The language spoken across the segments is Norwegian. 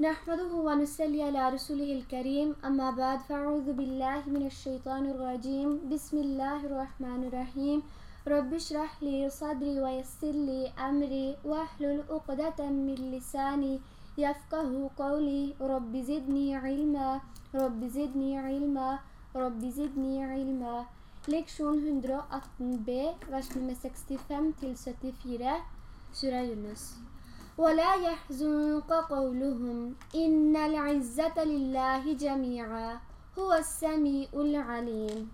نحمده ونسلي على رسوله الكريم أما بعد فأعوذ بالله من الشيطان الرجيم. بسم الله الرحمن الرحيم. رب اشرح لي صدري ويسر لي أمري واحلل عقدة من لساني يفقه قولي. رب زدني علما رب زدني علما رب زدني علما. Leksjon 118b, vers nummer 65 til 74, Surah Yunus. ولا يحزنك قولهم إن العزة لله جميعا هو السميع العليم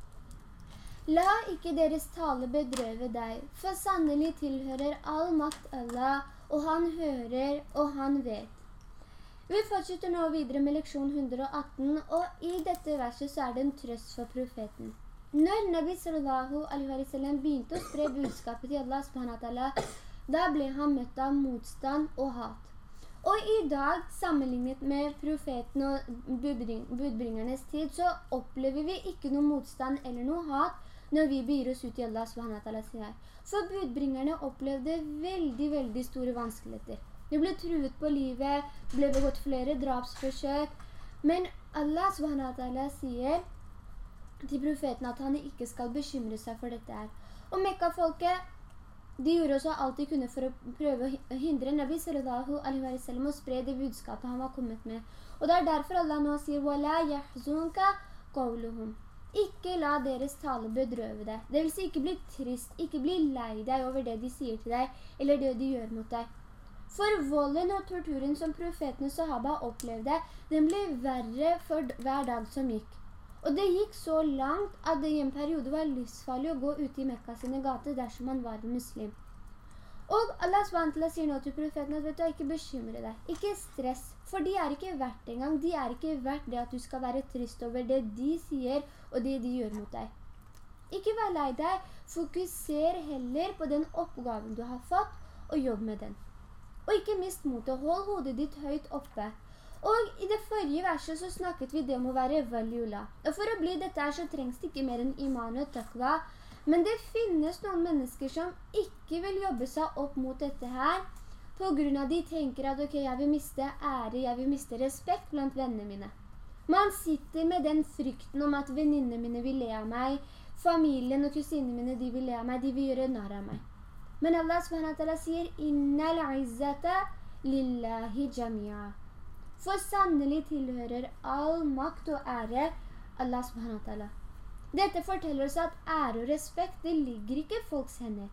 La ikke deres tale bedrøve deg, for sannelig tilhører all makt Allah, og han hører, og han vet. Vi fortsetter nå videre med leksjon 118, og i dette verset så er det en trøst for profeten. Når Nabi sallallahu alaihi wa sallam begynte å spre budskapet til Allah subhanahu da ble han møtt av motstand og hat. Og i dag, sammenlignet med profeten og budbringernes tid, så opplever vi ikke noe motstand eller noe hat når vi byr oss ut i Allah subhanahu For budbringerne opplevde veldig, veldig store vanskeligheter. De ble truet på livet, ble begått flere drapsforsøk. Men Allah subhanahu sier til profeten at han ikke skal bekymre seg for dette her. Og Mekka-folket de gjorde også alt de kunne for å prøve å hindre Nabi sallallahu alaihi wa sallam å spre det budskapet han var kommet med. Og det er derfor Allah nå sier «Wala yahzunka qawluhum». Ikke la deres tale bedrøve deg. Det vil si ikke bli trist, ikke bli lei deg over det de sier til deg, eller det de gjør mot deg. For volden og torturen som profetene sahaba opplevde, den ble verre for hver dag som gikk. Og det gikk så langt at det i en periode var livsfarlig å gå ut i Mekka sine gater dersom man var muslim. Og Allah SWT sier nå til profeten at vet du, ikke bekymre deg, ikke stress, for de er ikke verdt engang, de er ikke verdt det at du skal være trist over det de sier og det de gjør mot deg. Ikke vær lei deg, fokuser heller på den oppgaven du har fått, og jobb med den. Og ikke mist motet, hold hodet ditt høyt oppe, og i det forrige verset så snakket vi det om å være valjula. Og for å bli dette her så trengs det ikke mer enn iman og takva. Men det finnes noen mennesker som ikke vil jobbe seg opp mot dette her, på grunn av de tenker at ok, jeg vil miste ære, jeg vil miste respekt blant vennene mine. Man sitter med den frykten om at venninne mine vil le av meg, familien og kusinene mine de vil le av meg, de vil gjøre narr av meg. Men Allah SWT sier «Inna al-izzata lillahi jami'a». For sannelig tilhører all makt og ære Allah subhanahu wa ta'ala. Dette forteller oss at ære og respekt, det ligger ikke i folks hender.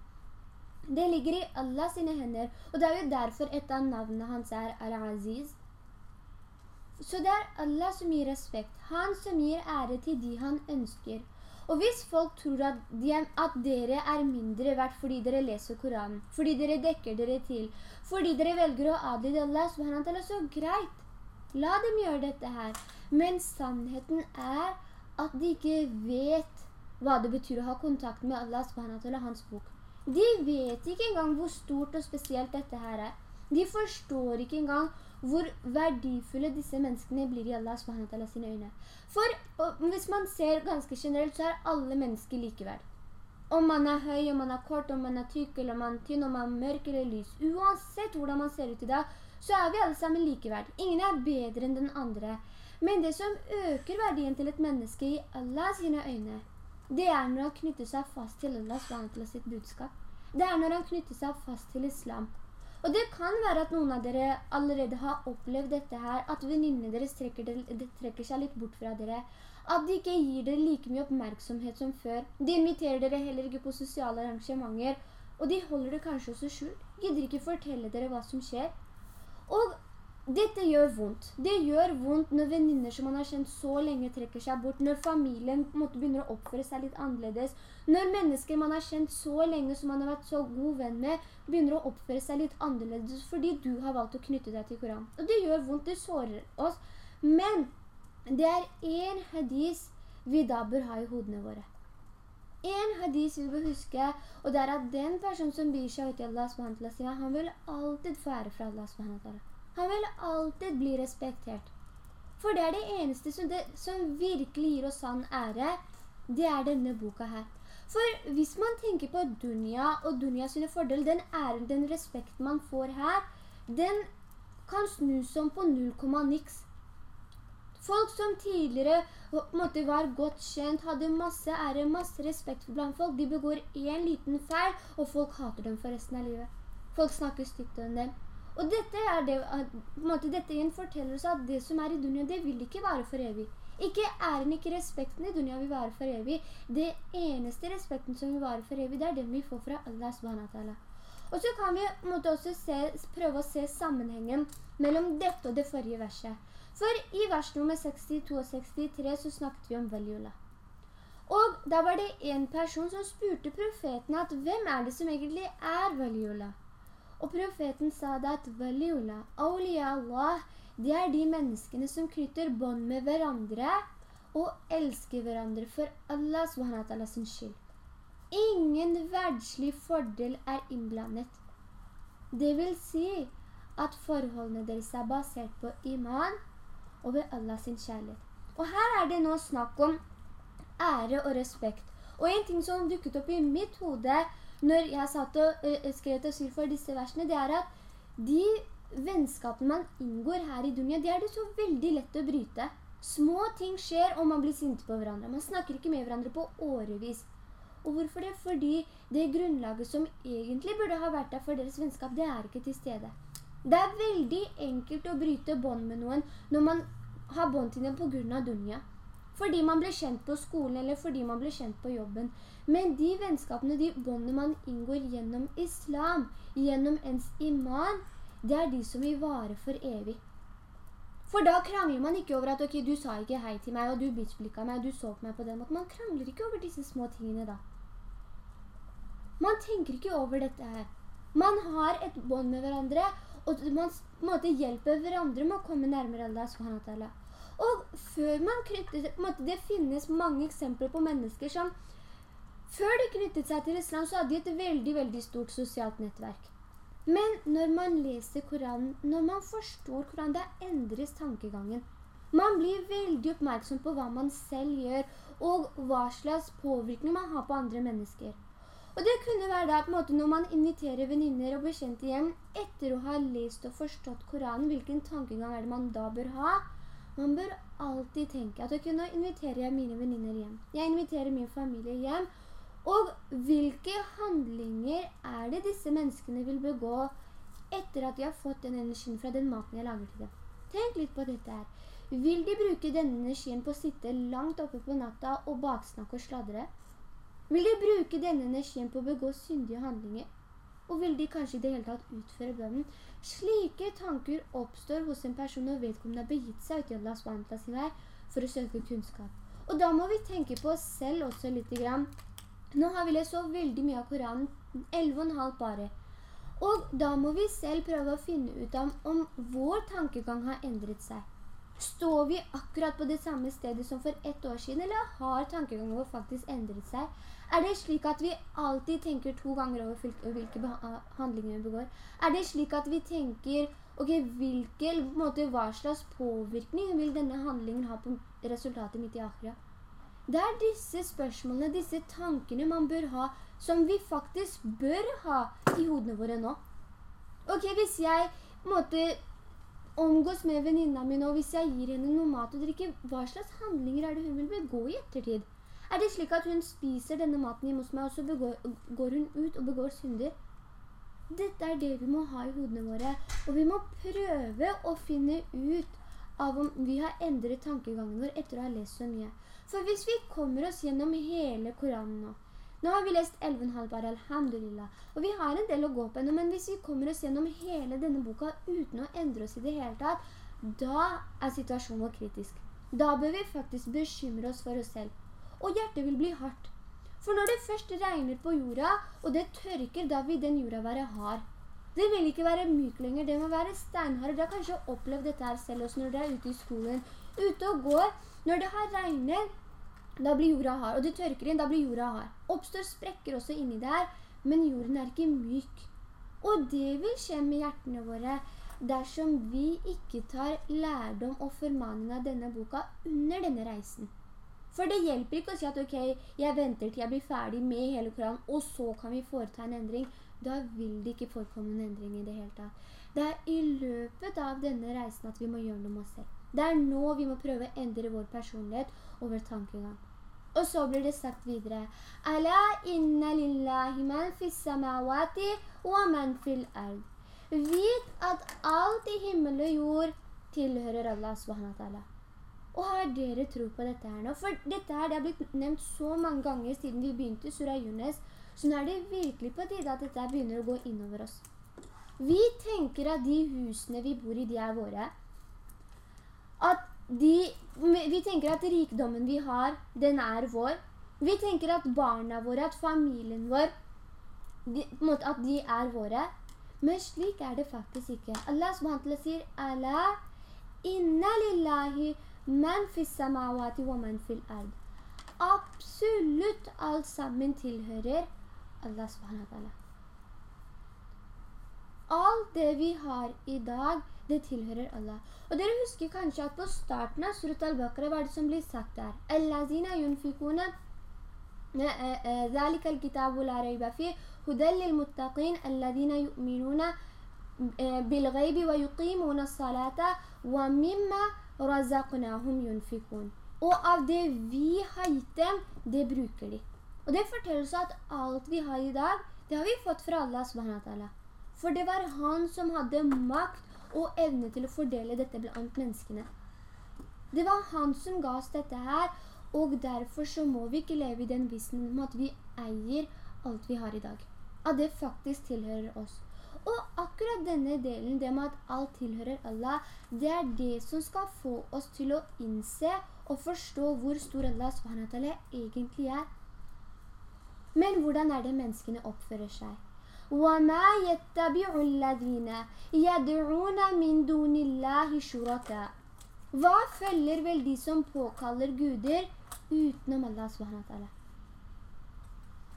Det ligger i Allah sine hender, og det er jo derfor et av navnene hans er Al-Aziz. Så det er Allah som gir respekt, han som gir ære til de han ønsker. Og hvis folk tror at, de at dere er mindre verdt fordi dere leser Koranen, fordi dere dekker dere til, fordi dere velger å adlyde Allah, så greit. La dem gjøre dette her. Men sannheten er at de ikke vet hva det betyr å ha kontakt med Allah eller hans bok. De vet ikke engang hvor stort og spesielt dette her er. De forstår ikke engang hvor verdifulle disse menneskene blir i Allah eller sine øyne. For hvis man ser ganske generelt, så er alle mennesker likeverd. Om man er høy, om man er kort, om man er tykk, eller om man er tynn, om man er mørk eller lys. Uansett hvordan man ser ut i dag, så er vi alle sammen likeverd. Ingen er bedre enn den andre. Men det som øker verdien til et menneske i Allah sine øyne, det er når han knytter seg fast til Allahs til sitt budskap. Det er når han knytter seg fast til islam. Og det kan være at noen av dere allerede har opplevd dette her, at venninnene deres trekker, de trekker seg litt bort fra dere, at de ikke gir dere like mye oppmerksomhet som før. De inviterer dere heller ikke på sosiale arrangementer, og de holder det kanskje også skjult. Gidder ikke fortelle dere hva som skjer. Og dette gjør vondt. Det gjør vondt når venninner som man har kjent så lenge trekker seg bort, når familien måte begynner å oppføre seg litt annerledes, når mennesker man har kjent så lenge som man har vært så god venn med, begynner å oppføre seg litt annerledes fordi du har valgt å knytte deg til Koran. Og det gjør vondt, det sårer oss. Men det er en hadis vi da bør ha i hodene våre. En hadis vi bør huske, og det er at den personen som byr seg ut i Allah SWT, han vil alltid få ære fra Allah SWT. Han vil alltid bli respektert. For det er det eneste som, det, som virkelig gir oss sann ære, det er denne boka her. For hvis man tenker på dunya og dunya sine fordel, den æren, den respekten man får her, den kan snu som på 0, niks. Folk som tidligere måtte var godt kjent, hadde masse ære, masse respekt for blant folk, de begår en liten feil, og folk hater dem for resten av livet. Folk snakker stygt om dem. Og dette, det, måte, dette igjen forteller oss at det som er i dunia, det vil ikke være for evig. Ikke æren, ikke respekten i dunia vil være for evig. Det eneste respekten som vil være for evig, det er den vi får fra Allah subhanahu Og så kan vi måtte også se, prøve å se sammenhengen mellom dette og det forrige verset. For i vers nummer 62 og 63 så snakket vi om Valiullah. Og da var det en person som spurte profeten at hvem er det som egentlig er Valiullah? Og profeten sa det at Valiullah, Aulia Allah, det er de menneskene som knytter bånd med hverandre og elsker hverandre for Allah SWT sin skyld. Ingen verdslig fordel er innblandet. Det vil si at forholdene deres er basert på iman, og ved Allah sin kjærlighet. Og her er det nå snakk om ære og respekt. Og en ting som dukket opp i mitt hode når jeg satt og uh, skrev til for disse versene, det er at de vennskapene man inngår her i dunia, det er det så veldig lett å bryte. Små ting skjer og man blir sint på hverandre. Man snakker ikke med hverandre på årevis. Og hvorfor det? Fordi det grunnlaget som egentlig burde ha vært der for deres vennskap, det er ikke til stede. Det er veldig enkelt å bryte bånd med noen når man har bånd til dem på grunn av dunja. Fordi man ble kjent på skolen, eller fordi man ble kjent på jobben. Men de vennskapene, de båndene man inngår gjennom islam, gjennom ens iman, det er de som vi varer for evig. For da krangler man ikke over at ok, du sa ikke hei til meg, og du bitchblikket meg, og du så på meg på den måten. Man krangler ikke over disse små tingene da. Man tenker ikke over dette her. Man har et bånd med hverandre, og man måte, hjelper hverandre med å komme nærmere Allah subhanahu Og før man knytter, måte, det finnes mange eksempler på mennesker som før de knyttet seg til islam så hadde de et veldig, veldig stort sosialt nettverk. Men når man leser Koranen, når man forstår Koranen, da endres tankegangen. Man blir veldig oppmerksom på hva man selv gjør, og hva slags påvirkning man har på andre mennesker. Og det kunne være da, på en måte, når man inviterer veninner og bekjente hjem, etter å ha lest og forstått Koranen, hvilken tankegang er det man da bør ha? Man bør alltid tenke at ok, nå inviterer jeg mine veninner hjem. Jeg inviterer min familie hjem. Og hvilke handlinger er det disse menneskene vil begå etter at de har fått den energien fra den maten jeg lager til dem? Tenk litt på dette her. Vil de bruke denne energien på å sitte langt oppe på natta og baksnakke og sladre? Vil de bruke denne energien på å begå syndige handlinger? Og vil de kanskje i det hele tatt utføre bønnen? Slike tanker oppstår hos en person når vedkommende har begitt seg ut i Allahs vantla sin vei for å søke kunnskap. Og da må vi tenke på oss selv også litt. Nå har vi lest så veldig mye av Koranen, 11,5 bare. Og da må vi selv prøve å finne ut om, om vår tankegang har endret seg. Står vi akkurat på det samme stedet som for ett år siden, eller har tankegangen vår faktisk endret seg? Er det slik at vi alltid tenker to ganger over hvilke handlinger vi begår? Er det slik at vi tenker, ok, hvilke, måte, hva slags påvirkning vil denne handlingen ha på resultatet mitt i akkurat? Det er disse spørsmålene, disse tankene man bør ha, som vi faktisk bør ha i hodene våre nå. Ok, hvis jeg måtte omgås med venninna min, og hvis jeg gir henne noe mat og drikke, hva slags handlinger er det hun vil begå i ettertid? Er det slik at hun spiser denne maten hjemme hos meg, og så begår, går hun ut og begår synder? Dette er det vi må ha i hodene våre, og vi må prøve å finne ut av om vi har endret tankegangen vår etter å ha lest så mye. For hvis vi kommer oss gjennom hele Koranen nå, nå har vi lest 11,5 bare, alhamdulillah. Og vi har en del å gå på enda, men hvis vi kommer oss gjennom hele denne boka uten å endre oss i det hele tatt, da er situasjonen vår kritisk. Da bør vi faktisk bekymre oss for oss selv. Og hjertet vil bli hardt. For når det først regner på jorda, og det tørker, da vil den jorda være hard. Det vil ikke være myk lenger, det må være steinhard. Dere har kanskje opplevd dette her selv også når dere er ute i skolen. Ute og går, når det har regnet, da blir jorda hard. Og det tørker inn, da blir jorda hard. Oppstår sprekker også inni der, men jorden er ikke myk. Og det vil skje med hjertene våre dersom vi ikke tar lærdom og formaning av denne boka under denne reisen. For det hjelper ikke å si at ok, jeg venter til jeg blir ferdig med hele Koranen, og så kan vi foreta en endring. da vil det ikke forekomme en endring i det hele tatt. Det er i løpet av denne reisen at vi må gjøre noe med oss selv. Det er nå vi må prøve å endre vår personlighet og vår tankegang. Og så blir det sagt videre «Ala inna lillahi man fis samawati wa man fil ard». Vit at alt i himmel og jord tilhører Allah subhanahu Og har dere tro på dette her nå? For dette her det har blitt nevnt så mange ganger siden vi begynte Surah Yunus, så nå er det virkelig på tide at dette begynner å gå innover oss. Vi tenker at de husene vi bor i, de er våre. At de, vi tenker at rikdommen vi har, den er vår. Vi tenker at barna våre, at familien vår, de, at de er våre. Men slik er det faktisk ikke. Allah subhanahu sier Allah, inna lillahi fis samawati wa man fil ard». Absolutt alt sammen tilhører Allah subhanahu Alt det vi har i dag, det tilhører Allah. Og dere husker kanskje at på starten av Surat al-Baqarah var det som blir sagt der. «Allazina yunfikuna ذلك الكتاب لا ريب فيه هدى للمتقين الذين يؤمنون بالغيب ويقيمون الصلاة ومما Og av det vi har gitt dem, det bruker de. Og det forteller oss at alt vi har i dag, det har vi fått fra Allah subhanahu For det var han som hadde makt og evne til å fordele dette blant menneskene. Det var han som ga oss dette her, og derfor så må vi ikke leve i den vissen om at vi eier alt vi har i dag at det faktisk tilhører oss. Og akkurat denne delen, det med at alt tilhører Allah, det er det som skal få oss til å innse og forstå hvor stor Allah SWT egentlig er. Men hvordan er det menneskene oppfører seg? وَمَا يَتَّبِعُ الَّذِينَ يَدْعُونَ مِن دُونِ اللَّهِ شُرَكَ Hva følger vel de som påkaller guder utenom Allah SWT?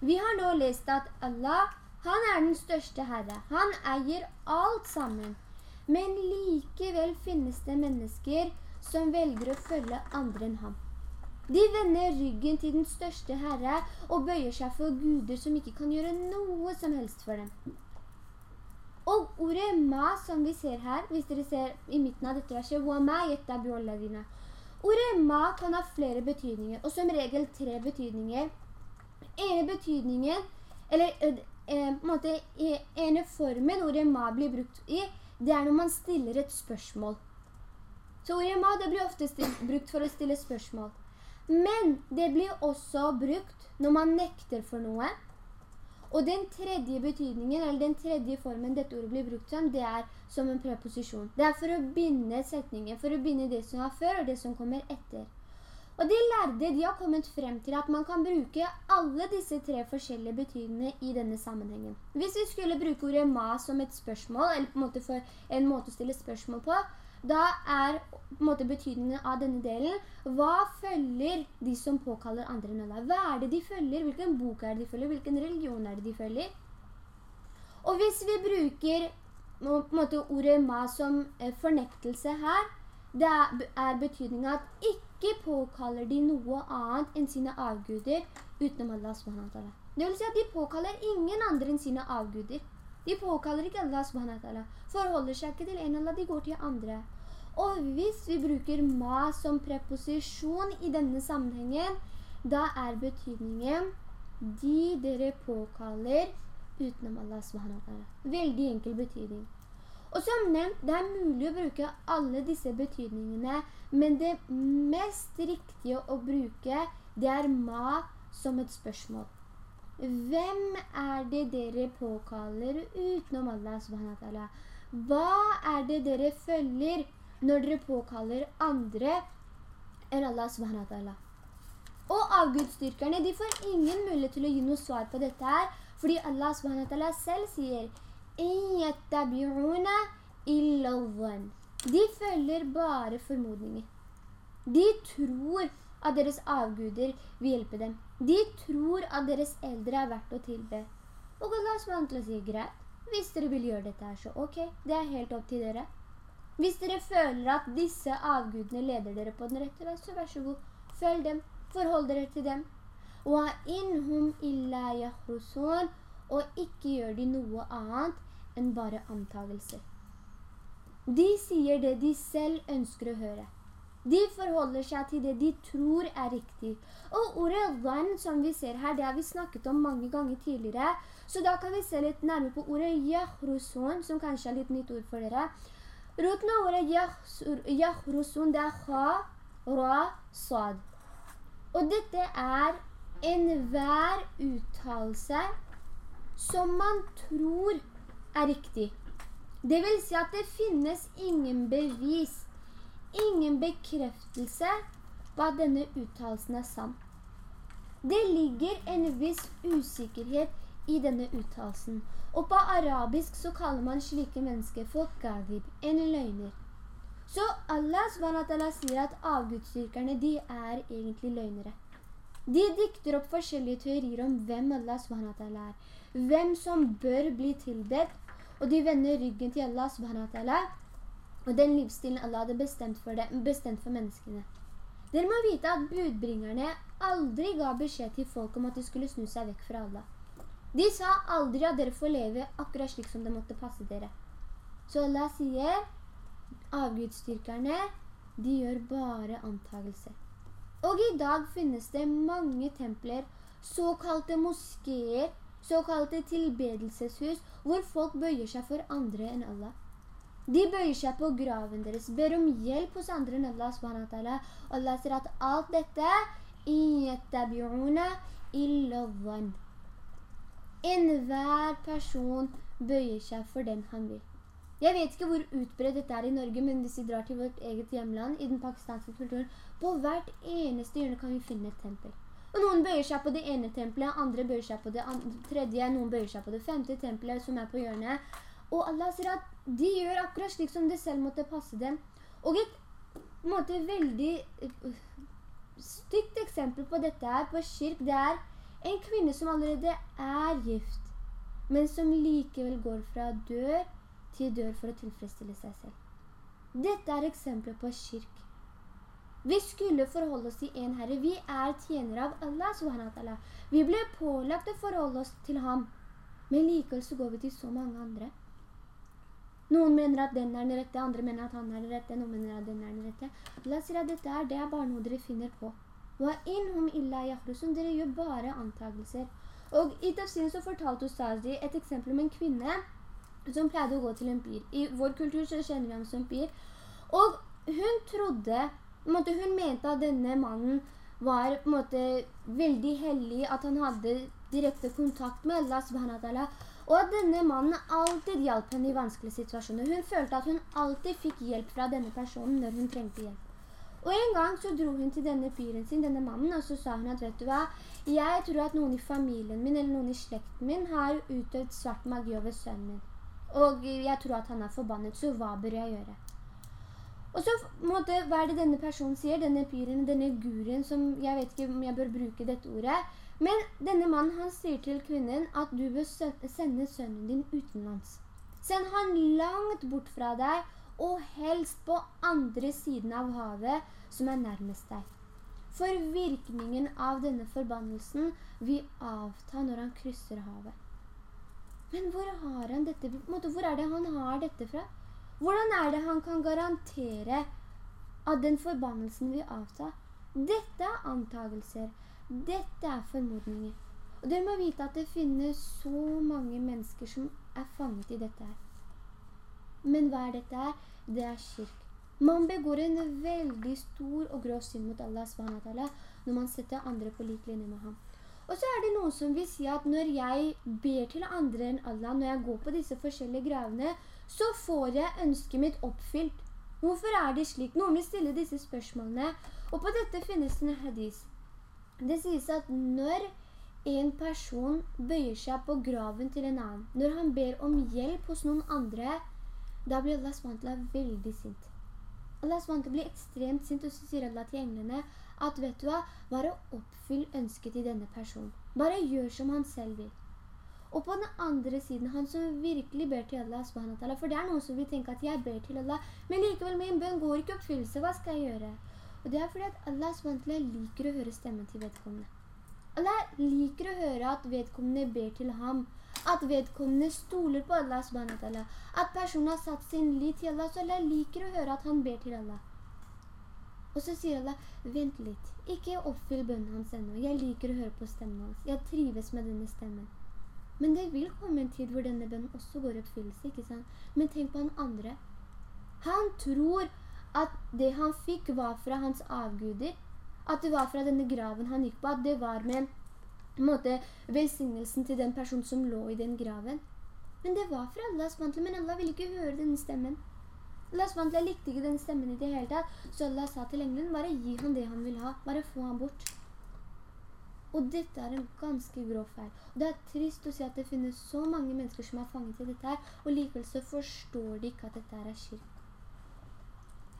Vi har nå lest at Allah, han er den største herre. Han eier alt sammen. Men likevel finnes det mennesker som velger å følge andre enn ham. De vender ryggen til den største herre og bøyer seg for guder som ikke kan gjøre noe som helst for dem. Og ordet ma som vi ser her, hvis dere ser i midten av dette verset, Ordet ma kan ha flere betydninger, og som regel tre betydninger ene betydningen, eller eh, måte, ene formen ordet ma blir brukt i, det er når man stiller et spørsmål. Så ordet ma det blir ofte stilt, brukt for å stille spørsmål. Men det blir også brukt når man nekter for noe. Og den tredje betydningen, eller den tredje formen dette ordet blir brukt som, det er som en preposisjon. Det er for å binde setningen, for å binde det som var før og det som kommer etter. Og de lærde de har kommet frem til at man kan bruke alle disse tre forskjellige betydningene i denne sammenhengen. Hvis vi skulle bruke ordet ma som et spørsmål, eller på en måte, for, en måte å stille spørsmål på, da er måte betydningen av denne delen, hva følger de som påkaller andre nødder? Hva er det de følger? Hvilken bok er det de følger? Hvilken religion er det de følger? Og hvis vi bruker måte ordet ma som eh, fornektelse her, det er betydningen at ikke påkaller de noe annet enn sine avguder utenom Allah SWT. Det vil si at de påkaller ingen andre enn sine avguder. De påkaller ikke Allah SWT. Forholder seg ikke til en Allah, de går til andre. Og hvis vi bruker ma som preposisjon i denne sammenhengen, da er betydningen de dere påkaller utenom Allah SWT. Veldig enkel betydning. Og som nevnt, det er mulig å bruke alle disse betydningene, men det mest riktige å bruke, det er ma som et spørsmål. Hvem er det dere påkaller utenom Allah subhanahu Hva er det dere følger når dere påkaller andre enn Allah subhanahu Og avgudstyrkerne, de får ingen mulighet til å gi noe svar på dette her, fordi Allah subhanahu selv sier de følger bare formodninger. De tror at deres avguder vil hjelpe dem. De tror at deres eldre er verdt å tilbe. Og Allah SWT sier, greit, hvis dere vil gjøre dette her, så ok, det er helt opp til dere. Hvis dere føler at disse avgudene leder dere på den rette vei, så vær så god, følg dem, forhold dere til dem. Og ikke gjør de noe annet enn bare antagelser. De sier det de selv ønsker å høre. De forholder seg til det de tror er riktig. Og ordet «dhan» som vi ser her, det har vi snakket om mange ganger tidligere. Så da kan vi se litt nærmere på ordet «jahrusun», som kanskje er litt nytt ord for dere. Roten av ordet «jahrusun» det er «ha», «ra», «sad». Og dette er en hver uttalelse som man tror er riktig. Det vil si at det finnes ingen bevis ingen bekreftelse på at denne uttalelsen er sann. Det ligger en viss usikkerhet i denne uttalelsen. Og på arabisk så kaller man slike mennesker for gadib, en løgner. Så Allah sier at avgudstyrkerne de er egentlig løgnere. De dikter opp forskjellige teorier om hvem Allah er, hvem som bør bli tilbedt, og de vender ryggen til Allah SWT og den livsstilen Allah hadde bestemt for, det, bestemt for menneskene. Dere må vite at budbringerne aldri ga beskjed til folk om at de skulle snu seg vekk fra Allah. De sa aldri at dere får leve akkurat slik som det måtte passe dere. Så Allah sier, avgudstyrkerne, de gjør bare antagelser. Og i dag finnes det mange templer, såkalte moskéer, såkalte tilbedelseshus, hvor folk bøyer seg for andre enn Allah. De bøyer seg på graven deres, ber om hjelp hos andre enn Allah. Og Allah sier at alt dette En hver person bøyer seg for den han vil. Jeg vet ikke hvor utbredt dette er i Norge, men hvis vi drar til vårt eget hjemland, i den pakistanske kulturen, på hvert eneste hjørne kan vi finne et tempel. Og noen bøyer seg på det ene tempelet, andre bøyer seg på det tredje, noen bøyer seg på det femte tempelet som er på hjørnet. Og Allah sier at de gjør akkurat slik som det selv måtte passe dem. Og et måte, veldig uh, stygt eksempel på dette er på kirk, det er en kvinne som allerede er gift, men som likevel går fra dør til dør for å tilfredsstille seg selv. Dette er eksempler på kirk. Vi skulle forholde oss til en herre. Vi er tjenere av Allah, Vi ble pålagt å forholde oss til ham, men likevel så går vi til så mange andre. Noen mener at den er den rette, andre mener at han er den rette, noen mener at den er den rette. La oss at dette er, det noe dere finner på. Wa innhum illa yahrusun, dere gjør bare antakelser. Og i tafsiden så fortalte Ustazi et eksempel om en kvinne som pleide å gå til en byr. I vår kultur så kjenner vi ham som byr. Og hun trodde, måte, hun mente at denne mannen var måte, veldig hellig, at han hadde direkte kontakt med Allah subhanahu og at denne mannen alltid hjalp henne i vanskelige situasjoner. Hun følte at hun alltid fikk hjelp fra denne personen når hun trengte hjelp. Og en gang så dro hun til denne pyren sin, denne mannen, og så sa hun at, vet du hva, jeg tror at noen i familien min, eller noen i slekten min, har utøvd svart magi over sønnen min. Og jeg tror at han er forbannet, så hva bør jeg gjøre? Og så, måtte, hva er det denne personen sier? Denne pyren, denne guren, som jeg vet ikke om jeg bør bruke dette ordet, men denne mannen han sier til kvinnen at du bør sende sønnen din utenlands. Send han langt bort fra deg, og helst på andre siden av havet som er nærmest deg. For virkningen av denne forbannelsen vil avta når han krysser havet. Men hvor har han dette? Hvor er det han har dette fra? Hvordan er det han kan garantere at den forbannelsen vil avta? Dette er antagelser. Dette er formodninger. Og dere må vite at det finnes så mange mennesker som er fanget i dette her. Men hva er dette her? Det er kirk. Man begår en veldig stor og grov synd mot Allah SWT når man setter andre på lik linje med ham. Og så er det noen som vil si at når jeg ber til andre enn Allah, når jeg går på disse forskjellige gravene, så får jeg ønsket mitt oppfylt. Hvorfor er det slik? Noen vil stille disse spørsmålene. Og på dette finnes en hadis. Det sies at når en person bøyer seg på graven til en annen, når han ber om hjelp hos noen andre, da blir Allah SWT veldig sint. Allah SWT blir ekstremt sint, og så sier Allah til englene at vet du hva, bare oppfyll ønsket til denne personen. Bare gjør som han selv vil. Og på den andre siden, han som virkelig ber til Allah for det er noen som vil tenke at jeg ber til Allah, men likevel min bønn går ikke oppfyllelse, hva skal jeg gjøre? Og det er fordi at Allah liker å høre stemmen til vedkommende. Allah liker å høre at vedkommende ber til ham. at vedkommende stoler på Allah At personen har satt sin lit til Allah, så Allah liker å høre at han ber til Allah. Og så sier Allah, vent litt, ikke oppfyll bønnen hans enda. Jeg liker å høre på stemmen hans. Jeg trives med denne stemmen. Men det vil komme en tid hvor denne bønnen også går oppfyllelse, ikke sant? Men tenk på han andre. Han tror at det han fikk var fra hans avguder, at det var fra denne graven han gikk på, at det var med en måte velsignelsen til den personen som lå i den graven. Men det var fra Allahs vantle, men Allah ville ikke høre denne stemmen. Allahs vantle likte ikke den stemmen i det hele tatt, så Allah sa til engelen, bare gi han det han vil ha, bare få han bort. Og dette er en ganske grov feil. Og det er trist å si at det finnes så mange mennesker som er fanget i dette her, og likevel så forstår de ikke at dette er kirk.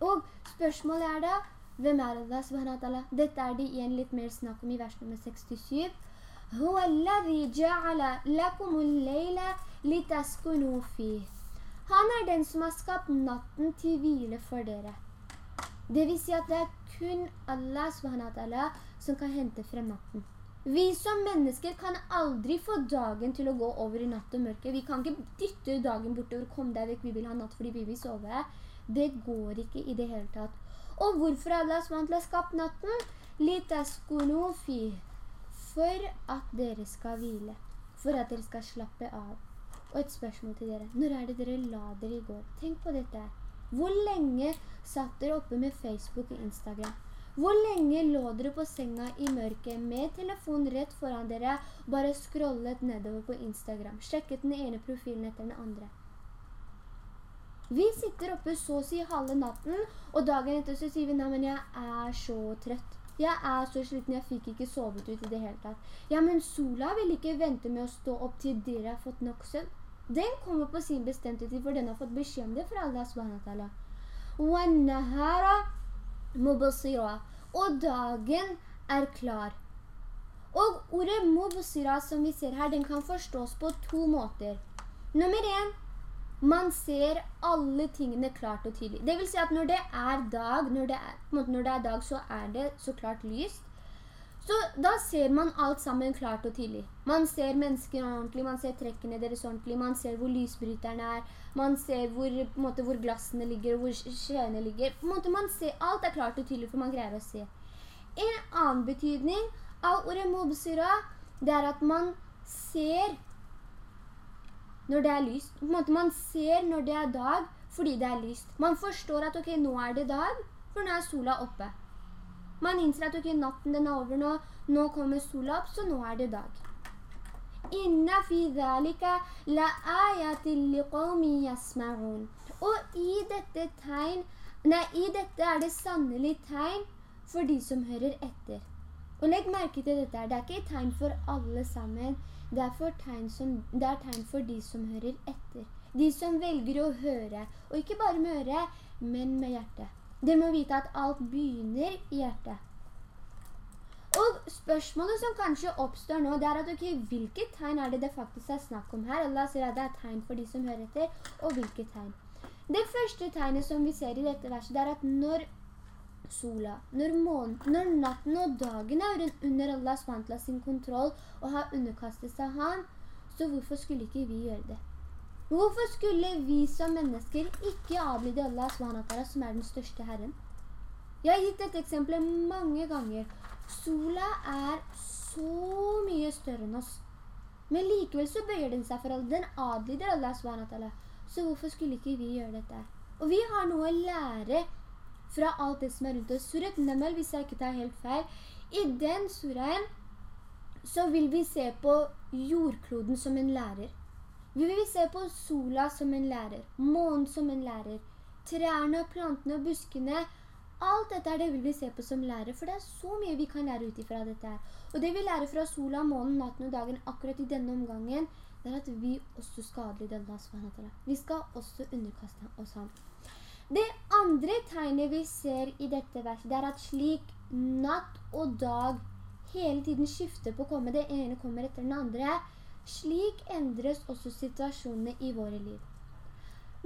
Og spørsmålet er da, hvem er Allah subhanahu wa ta'ala? Dette er det igjen litt mer snakk om i vers nummer 67. هو الذي جعل لكم الليل لتسكنوا فيه. Han er den som har skapt natten til hvile for dere. Det vil si at det er kun Allah subhanahu som kan hente frem natten. Vi som mennesker kan aldri få dagen til å gå over i natt og mørke. Vi kan ikke dytte dagen bortover, kom deg vekk, vi vil ha natt fordi vi vil sove. Det går ikke i det hele tatt. Og hvorfor Allah SWT har skapt natten? Litaskunu fi. For at dere skal hvile. For at dere skal slappe av. Og et spørsmål til dere. Når er det dere la dere i går? Tenk på dette. Hvor lenge satt dere oppe med Facebook og Instagram? Hvor lenge lå dere på senga i mørket med telefon rett foran dere, bare scrollet nedover på Instagram, sjekket den ene profilen etter den andre? Vi sitter oppe så å si halve natten, og dagen etter så sier vi, nei, men jeg er så trøtt. Jeg er så sliten, jeg fikk ikke sovet ut i det hele tatt. Ja, men sola vil ikke vente med å stå opp til dere har fått nok søvn. Den kommer på sin bestemte tid, for den har fått beskjed om det fra Allah subhanahu Og dagen er klar. Og ordet mubsira som vi ser her, den kan forstås på to måter. Nummer en, man ser alle tingene klart og tydelig. Det vil si at når det er dag, når det er, når det er dag så er det så klart lyst. Så da ser man alt sammen klart og tydelig. Man ser mennesker ordentlig, man ser trekkene deres ordentlig, man ser hvor lysbryterne er, man ser hvor, måte, hvor glassene ligger, hvor skjene ligger. Måte, man ser, alt er klart og tydelig, for man greier å se. En annen betydning av ordet mobsura, det er at man ser når det er lyst. På en måte man ser når det er dag, fordi det er lyst. Man forstår at ok, nå er det dag, for nå er sola oppe. Man innser at ok, natten den er over nå, nå kommer sola opp, så nå er det dag. Inna fi dhalika la ayatil liqawmi yasma'un. Og i dette tegn, nei, i dette er det sannelig tegn for de som hører etter. Og legg merke til dette her, det er ikke et tegn for alle sammen, det er, tegn som, det er tegn for de som hører etter. De som velger å høre, og ikke bare med øret, men med hjertet. Dere må vite at alt begynner i hjertet. Og spørsmålet som kanskje oppstår nå, det er at ok, hvilke tegn er det det faktisk er snakk om her? Allah sier at det er tegn for de som hører etter, og hvilke tegn? Det første tegnet som vi ser i dette verset, det er at når sola. Når, månen, når natten og dagen er under Allahs vantla sin kontroll og har underkastet seg han, så hvorfor skulle ikke vi gjøre det? Hvorfor skulle vi som mennesker ikke avlyde Allah SWT, som er den største Herren? Jeg har gitt dette eksempelet mange ganger. Sola er så mye større enn oss. Men likevel så bøyer den seg for alle. Den adlyder Allah SWT. Så hvorfor skulle ikke vi gjøre dette? Og vi har noe å lære fra alt det som er rundt oss. Surat Namel, hvis jeg ikke tar helt feil, i den suraen så vil vi se på jordkloden som en lærer. Vi vil se på sola som en lærer, månen som en lærer, trærne plantene og buskene. Alt dette er det vil vi se på som lærer, for det er så mye vi kan lære ut ifra dette her. Og det vi lærer fra sola, månen, natten og dagen akkurat i denne omgangen, det er at vi også skal adlyde Allah SWT. Vi skal også underkaste oss ham. Det andre tegnet vi ser i dette verset, det er at slik natt og dag hele tiden skifter på å komme, det ene kommer etter den andre, slik endres også situasjonene i våre liv.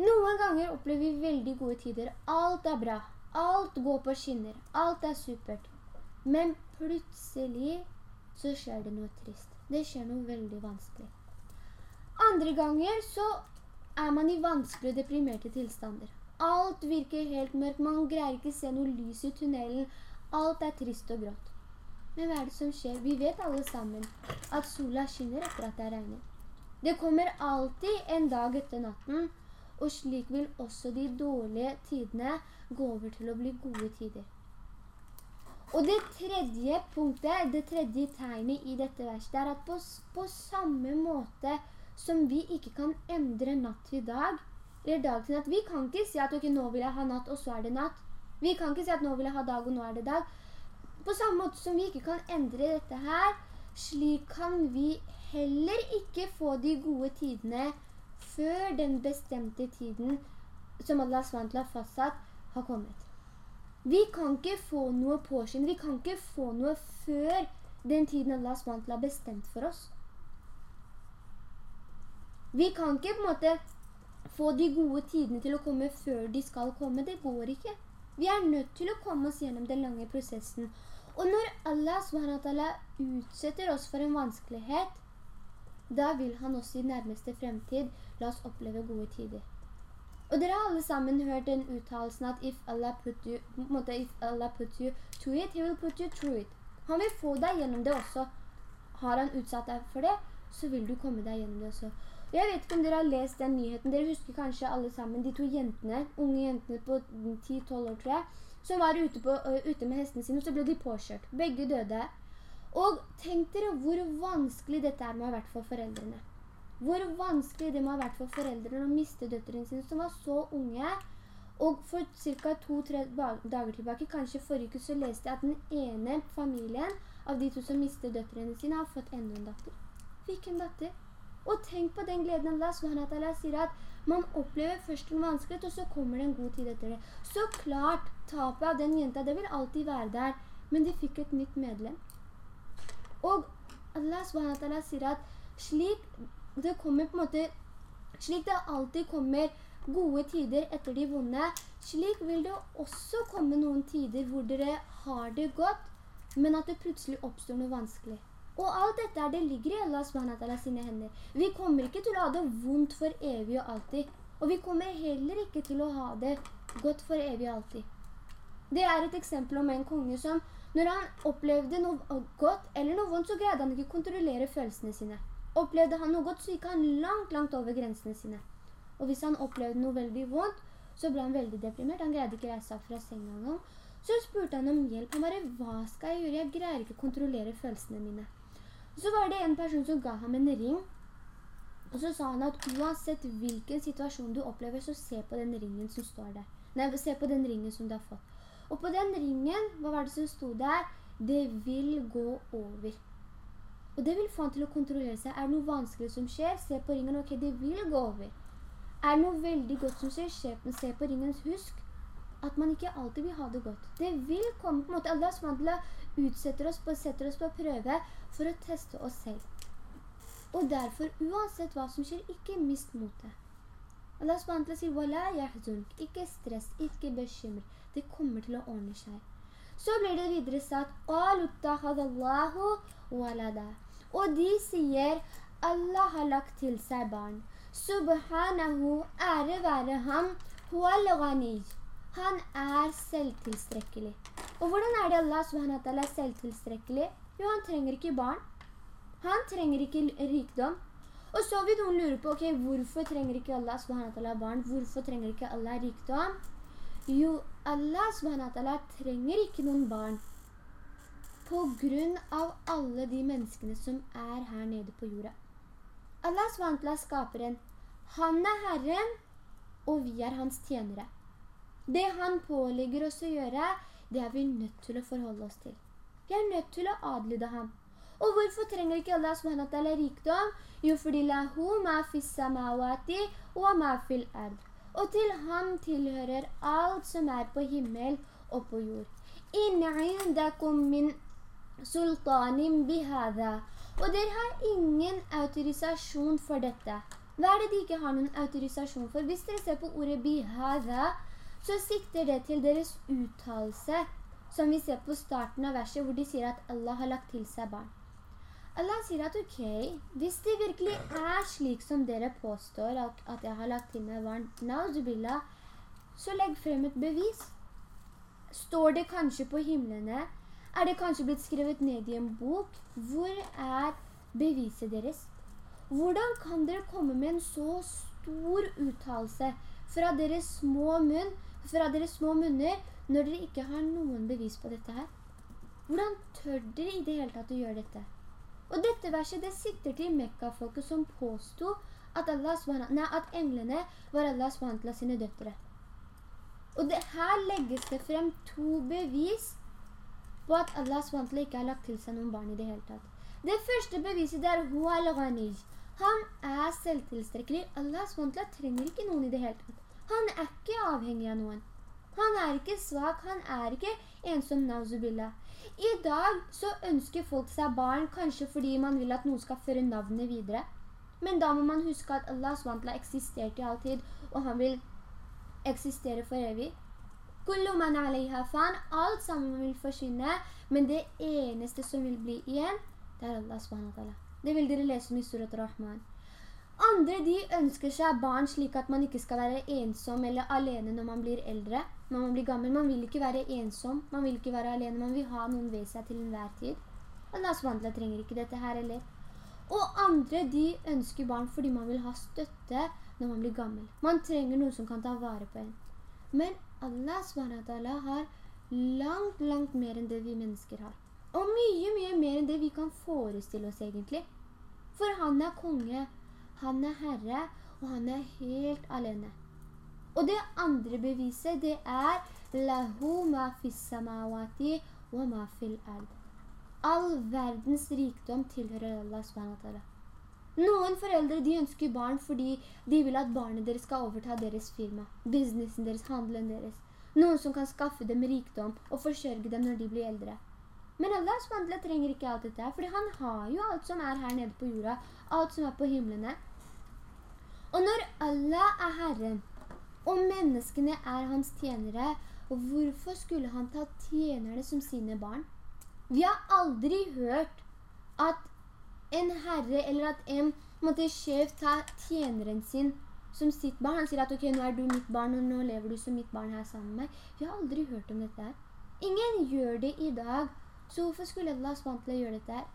Noen ganger opplever vi veldig gode tider. Alt er bra. Alt går på skinner. Alt er supert. Men plutselig så skjer det noe trist. Det skjer noe veldig vanskelig. Andre ganger så er man i vanskelige og deprimerte tilstander. Alt virker helt mørkt, man greier ikke se noe lys i tunnelen. Alt er trist og grått. Men hva er det som skjer? Vi vet alle sammen at sola skinner etter at det er regnet. Det kommer alltid en dag etter natten, og slik vil også de dårlige tidene gå over til å bli gode tider. Og det tredje punktet, det tredje tegnet i dette verset er at på, på samme måte som vi ikke kan endre natt til dag, eller dag til natt, vi kan ikke si at ok, nå vil jeg ha natt, og så er det natt. Vi kan ikke si at nå vil jeg ha dag, og nå er det dag. På samme måte som vi ikke kan endre dette her, slik kan vi heller ikke få de gode tidene før den bestemte tiden som Allah SWT har fastsatt, har kommet. Vi kan ikke få noe påskinn, vi kan ikke få noe før den tiden Allah SWT har bestemt for oss. Vi kan ikke på en måte få de gode tidene til å komme før de skal komme, det går ikke. Vi er nødt til å komme oss gjennom den lange prosessen. Og når Allah SWT utsetter oss for en vanskelighet, da vil han også i nærmeste fremtid la oss oppleve gode tider. Og dere har alle sammen hørt den uttalelsen at if Allah, you, if Allah put you to it, he will put you through it. Han vil få deg gjennom det også. Har han utsatt deg for det, så vil du komme deg gjennom det også. Jeg vet ikke om dere har lest den nyheten. Dere husker kanskje alle sammen de to jentene, unge jentene på 10-12 år, tror jeg, som var ute, på, ute med hestene sine, og så ble de påkjørt. Begge døde. Og tenk dere hvor vanskelig dette er med å ha vært for foreldrene hvor vanskelig det må ha vært for foreldrene å miste døtteren sin som var så unge. Og for ca. to-tre dager tilbake, kanskje forrige uke, så leste jeg at den ene familien av de to som mistet døtteren sine har fått enda en datter. Fikk en datter. Og tenk på den gleden Allah subhanahu sier at man opplever først en vanskelighet, og så kommer det en god tid etter det. Så klart, tapet av den jenta, det vil alltid være der, men de fikk et nytt medlem. Og Allah SWT sier at slik det kommer på en måte, slik det alltid kommer gode tider etter de vonde, slik vil det også komme noen tider hvor dere har det godt, men at det plutselig oppstår noe vanskelig. Og alt dette det ligger i Allah SWT sine hender. Vi kommer ikke til å ha det vondt for evig og alltid. Og vi kommer heller ikke til å ha det godt for evig og alltid. Det er et eksempel om en konge som, når han opplevde noe godt eller noe vondt, så greide han ikke å kontrollere følelsene sine. Opplevde han noe godt, så gikk han langt, langt over grensene sine. Og hvis han opplevde noe veldig vondt, så ble han veldig deprimert. Han greide ikke reise fra senga noen. Så spurte han om hjelp. Han bare, hva skal jeg gjøre? Jeg greier ikke å kontrollere følelsene mine. Så var det en person som ga ham en ring. Og så sa han at uansett hvilken situasjon du opplever, så se på den ringen som står der. Nei, se på den ringen som du har fått. Og på den ringen, hva var det som stod der? Det vil gå over. Og det vil få han til å kontrollere seg. Er det noe vanskelig som skjer? Se på ringen. Ok, det vil gå over. Er det noe veldig godt som skjer? Se på ringen. Husk at man ikke alltid vil ha det godt. Det vil komme på en måte. Allah SWT utsetter oss på, setter oss på prøve for å teste oss selv. Og derfor, uansett hva som skjer, ikke mist motet. Allah SWT sier, «Wala yahzunk», ikke stress, ikke bekymre. Det kommer til å ordne seg. Så blir det videre sagt Og de sier Allah har lagt til seg barn. Subhanahu, ære være ham, Han er selvtilstrekkelig. Og hvordan er det Allah subhanahu er selvtilstrekkelig? Jo, han trenger ikke barn. Han trenger ikke rikdom. Og så vil noen lure på, ok, hvorfor trenger ikke Allah subhanahu barn? Hvorfor trenger ikke Allah rikdom? Jo, Allah SWT trenger ikke noen barn på grunn av alle de menneskene som er her nede på jorda. Allah SWT skaper en. Han er Herren, og vi er hans tjenere. Det han pålegger oss å gjøre, det er vi nødt til å forholde oss til. Vi er nødt til å adlyde ham. Og hvorfor trenger ikke Allah subhanahu rikdom? Jo, fordi lahu ma fis samawati wa ma fil ard og til ham tilhører alt som er på himmel og på jord. min sultanim bihada. Og dere har ingen autorisasjon for dette. Hva er det de ikke har noen autorisasjon for? Hvis dere ser på ordet bihada, så sikter det til deres uttalelse, som vi ser på starten av verset, hvor de sier at Allah har lagt til seg barn. Allah sier at ok, hvis det virkelig er slik som dere påstår at, at jeg har lagt til meg barn, så legg frem et bevis. Står det kanskje på himmelene? Er det kanskje blitt skrevet ned i en bok? Hvor er beviset deres? Hvordan kan dere komme med en så stor uttalelse fra deres små munn, fra deres små munner, når dere ikke har noen bevis på dette her? Hvordan tør dere i det hele tatt å gjøre dette? Og dette verset, det sikter til Mekka-folket som påstod at, at englene var Allah SWT sine døttere. Og det, her legges det frem to bevis på at Allah SWT ikke har lagt til seg noen barn i det hele tatt. Det første beviset er Hua al-Ghanij. Han er selvtilstrekkelig. Allah SWT trenger ikke noen i det hele tatt. Han er ikke avhengig av noen. Han er ikke svak, han er ikke ensom nauzubillah. I dag så ønsker folk seg barn kanskje fordi man vil at noen skal føre navnet videre. Men da må man huske at Allah SWT eksistert i all tid, og han vil eksistere for evig. Alt sammen vil forsvinne, men det eneste som vil bli igjen, det er Allah SWT. Det vil dere lese om i Surat Rahman. Andre de ønsker seg barn slik at man ikke skal være ensom eller alene når man blir eldre. Når man blir gammel, man vil ikke være ensom, man vil ikke være alene, man vil ha noen ved seg til enhver tid. Allah SWT trenger ikke dette her heller. Og andre de ønsker barn fordi man vil ha støtte når man blir gammel. Man trenger noen som kan ta vare på en. Men Allah SWT har langt, langt mer enn det vi mennesker har. Og mye, mye mer enn det vi kan forestille oss egentlig. For han er konge, han er herre, og han er helt alene. Og det andre beviset, det er «Lahu ma fissamawati wa ma fil ard». All verdens rikdom tilhører Allah SWT. Noen foreldre de ønsker barn fordi de vil at barnet deres skal overta deres firma, businessen deres, handelen deres. Noen som kan skaffe dem rikdom og forsørge dem når de blir eldre. Men Allah SWT trenger ikke alt dette, fordi han har jo alt som er her nede på jorda, alt som er på himmelene. Og når Allah er Herren, og menneskene er hans tjenere, hvorfor skulle han ta tjenerne som sine barn? Vi har aldri hørt at en herre eller at en måtte sjef ta tjeneren sin som sitt barn. Han sier at ok, nå er du mitt barn, og nå lever du som mitt barn her sammen med meg. Vi har aldri hørt om dette. Ingen gjør det i dag. Så hvorfor skulle Allah SWT gjøre dette her?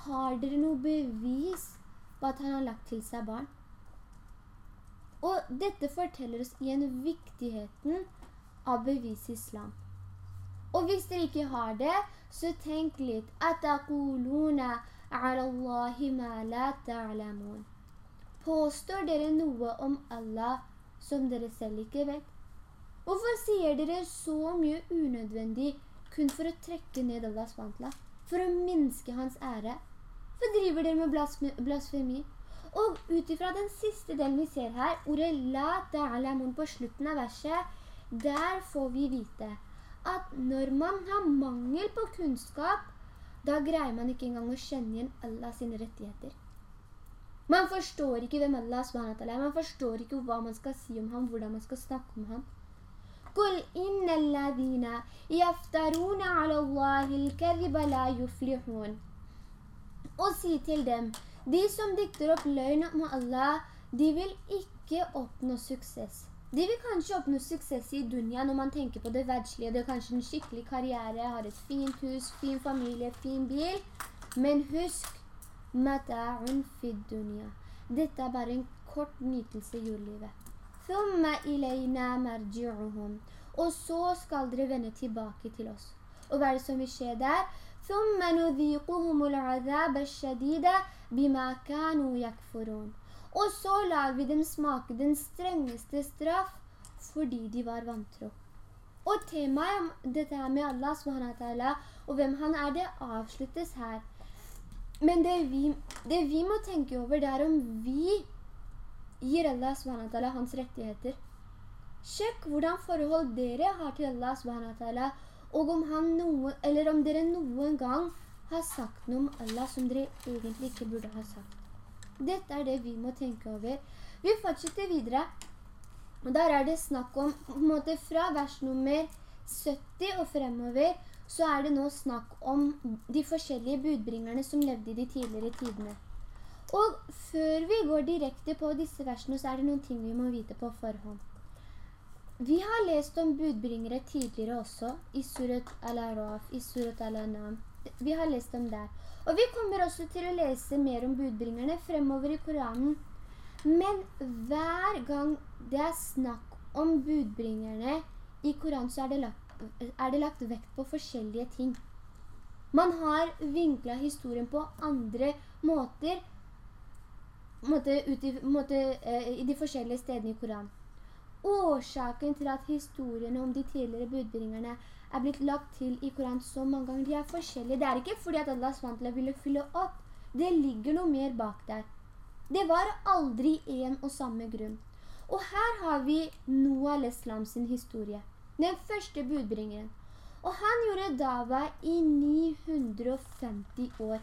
Har dere noe bevis på at han har lagt til seg barn? Og dette forteller oss igjen viktigheten av bevis i islam. Og hvis dere ikke har det, så tenk litt. Påstår dere noe om Allah som dere selv ikke vet? Hvorfor sier dere så mye unødvendig kun for å trekke ned Allahs vantla? For å minske hans ære? For driver dere med blasfemi? Og utifra den siste delen vi ser her, ordet la ta'alamun på slutten av verset, der får vi vite at når man har mangel på kunnskap, da greier man ikke engang å kjenne igjen Allah sine rettigheter. Man forstår ikke hvem Allah er, man forstår ikke hva man skal si om ham, hvordan man skal snakke om ham. قل إن الذين يفترون على الله الكذب لا يفلحون og si til dem, de som dikter opp løgn om Allah, de vil ikke oppnå suksess. De vil kanskje oppnå suksess i dunya når man tenker på det verdslige. Det er kanskje en skikkelig karriere, har et fint hus, fin familie, fin bil. Men husk, mata'un fid dunya. Dette er bare en kort nytelse i jordlivet. Og så skal dere vende tilbake til oss. Og hva er det som vil skje der? Og så lar vi dem smake den strengeste straff fordi de var vantro. Og temaet, om dette her med Allah SWT og hvem han er, det avsluttes her. Men det vi, det vi må tenke over, det er om vi gir Allah SWT hans rettigheter. Sjekk hvordan forhold dere har til Allah SWT, og om, noe, om dere noen gang har sagt noe om Allah som dere egentlig ikke burde ha sagt. Dette er det vi må tenke over. Vi fortsetter videre. Og der er det snakk om, på en måte fra vers nummer 70 og fremover, så er det nå snakk om de forskjellige budbringerne som levde i de tidligere tidene. Og før vi går direkte på disse versene, så er det noen ting vi må vite på forhånd. Vi har lest om budbringere tidligere også, i Surat al-Araf, i Surat al-Anam. Vi har lest om der. Og vi kommer også til å lese mer om budbringerne fremover i Koranen. Men hver gang det er snakk om budbringerne i Koranen, så er det lagt er det lagt vekt på forskjellige ting. Man har vinklet historien på andre måter, måte, i, måte, eh, i de forskjellige stedene i Koran. Årsaken til at historiene om de tidligere budbringerne er blitt lagt til i Koran så mange ganger, de er forskjellige. Det er ikke fordi at Allah SWT ville fylle opp. Det ligger noe mer bak der. Det var aldri en og samme grunn. Og her har vi Noah al-Islam sin historie den første budbringeren. Og han gjorde dava i 950 år.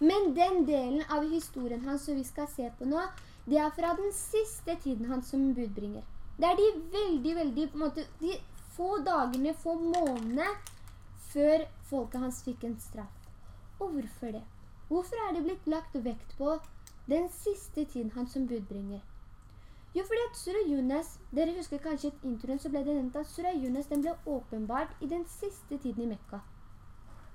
Men den delen av historien hans som vi skal se på nå, det er fra den siste tiden hans som budbringer. Det er de veldig, veldig, på en måte, de få dagene, få månedene før folket hans fikk en straff. Og hvorfor det? Hvorfor er det blitt lagt vekt på den siste tiden han som budbringer? Jo, fordi at Surah Yunus, dere husker kanskje et introen, så ble det nevnt at Surah Yunus den ble åpenbart i den siste tiden i Mekka.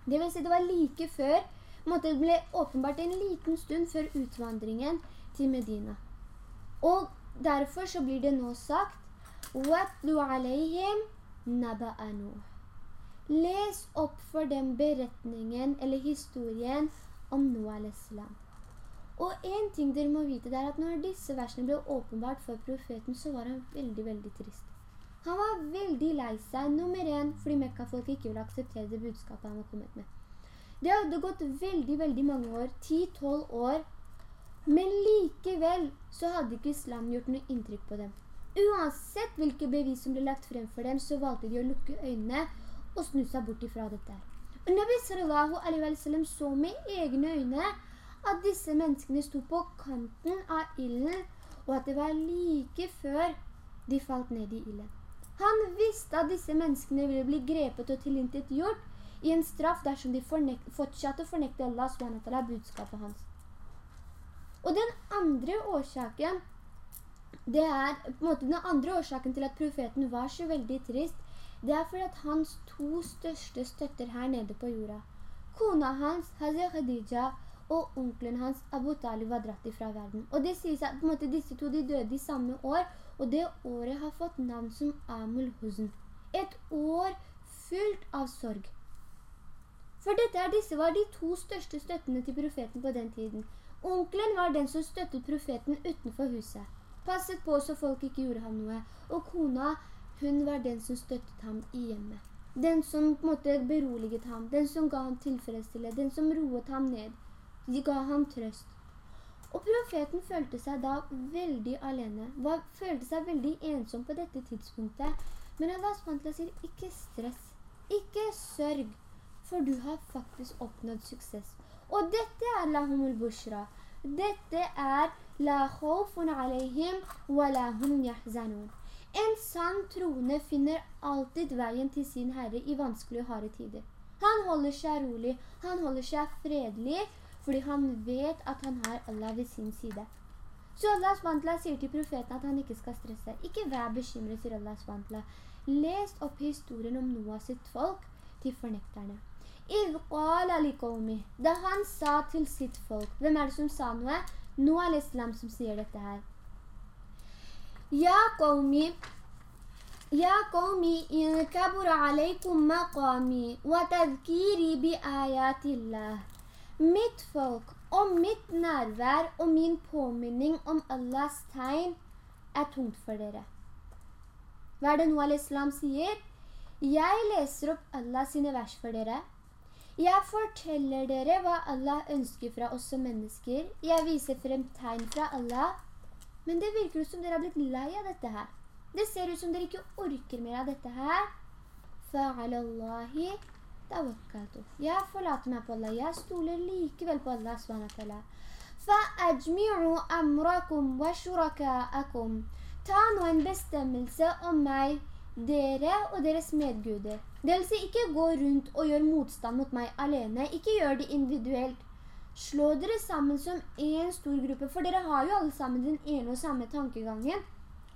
Det vil si det var like før, måtte det ble åpenbart en liten stund før utvandringen til Medina. Og derfor så blir det nå sagt وَاتْلُ عَلَيْهِمْ نَبَأَنُوهُ Les opp for dem beretningen eller historien om Noah al-Islam. Og en ting dere må vite er at når disse versene ble åpenbart for profeten, så var han veldig, veldig trist. Han var veldig lei seg, nummer en, fordi Mekka-folk ikke ville akseptere det budskapet han var kommet med. Det hadde gått veldig, veldig mange år, 10-12 år, men likevel så hadde ikke islam gjort noe inntrykk på dem. Uansett hvilke bevis som ble lagt frem for dem, så valgte de å lukke øynene og snu seg bort ifra dette. Og Nabi sallallahu alaihi wa sallam så med egne øyne at disse menneskene sto på kanten av illen, og at det var like før de falt ned i illen. Han visste at disse menneskene ville bli grepet og tilintet gjort i en straff dersom de fortsatte å fornekte Allah SWT budskapet hans. Og den andre årsaken, det er på en måte den andre årsaken til at profeten var så veldig trist, det er fordi at hans to største støtter her nede på jorda, kona hans, Hazir Khadija, og onkelen hans Abu Talib var dratt ifra verden. Og det sies at måte, disse to de døde i samme år, og det året har fått navn som Amul Huzn. Et år fullt av sorg. For dette er, disse var de to største støttene til profeten på den tiden. Onkelen var den som støttet profeten utenfor huset. Passet på så folk ikke gjorde ham noe. Og kona, hun var den som støttet ham i hjemmet. Den som på en måte beroliget ham, den som ga ham tilfredsstille, den som roet ham ned. De ga ham trøst. Og profeten følte seg da veldig alene, var, følte seg veldig ensom på dette tidspunktet. Men Allah SWT sier, ikke stress, ikke sørg, for du har faktisk oppnådd suksess. Og dette er lahumul bushra. Dette er la khawfun alayhim wa la hum yahzanun. En sann troende finner alltid veien til sin Herre i vanskelige og harde tider. Han holder seg rolig, han holder seg fredelig, fordi han vet at han har Allah ved sin side. Så Allah SWT sier til profeten at han ikke skal stresse. Ikke vær bekymret, sier Allah SWT. Les opp historien om Noah sitt folk til fornekterne. Da han sa til sitt folk, hvem er det som sa noe? Noah al-Islam som sier dette her. Ja, qawmi, يا قومي إن كبر عليكم مقامي وتذكيري بآيات الله Mitt folk og mitt nærvær og min påminning om Allahs tegn er tungt for dere. Hva er det noe al-Islam sier? Jeg leser opp Allah sine vers for dere. jeg forteller dere hva Allah ønsker fra oss som mennesker. Jeg viser frem tegn fra Allah. Men det virker som dere har blitt lei av dette her. Det ser ut som dere ikke orker mer av dette her. Fa'alallahi tawakkatu. Jeg forlater meg på Allah. Jeg stoler likevel på Allah subhanahu Fa'ajmi'u amrakum wa shuraka'akum. Ta nå en bestemmelse om meg, dere og deres medguder. Det vil si, ikke gå rundt og gjør motstand mot meg alene. Ikke gjør det individuelt. Slå dere sammen som en stor gruppe, for dere har jo alle sammen den ene og samme tankegangen.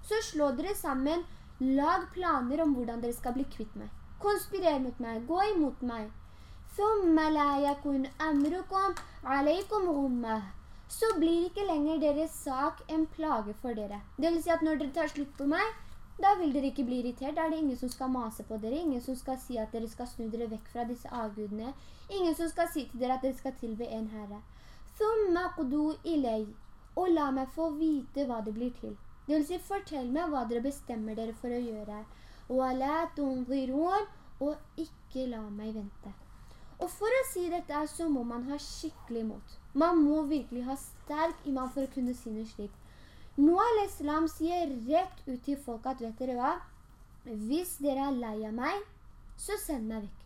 Så slå dere sammen, lag planer om hvordan dere skal bli kvitt meg. Konspirer mot meg, gå imot meg. Så blir ikke lenger deres sak en plage for dere. Det vil si at når dere tar slutt på meg, da vil dere ikke bli irritert. Da er det ingen som skal mase på dere. Ingen som skal si at dere skal snu dere vekk fra disse avgudene. Ingen som skal si til dere at dere skal tilbe en herre. Og la meg få vite hva det blir til. Det vil si, fortell meg hva dere bestemmer dere for å gjøre. Og ikke la meg vente. Og for å si dette så må man ha skikkelig mot. Man må virkelig ha sterk iman for å kunne si noe slikt. Noah al-Islam sier rett ut til folk at, vet dere hva? Hvis dere er lei av meg, så send meg vekk.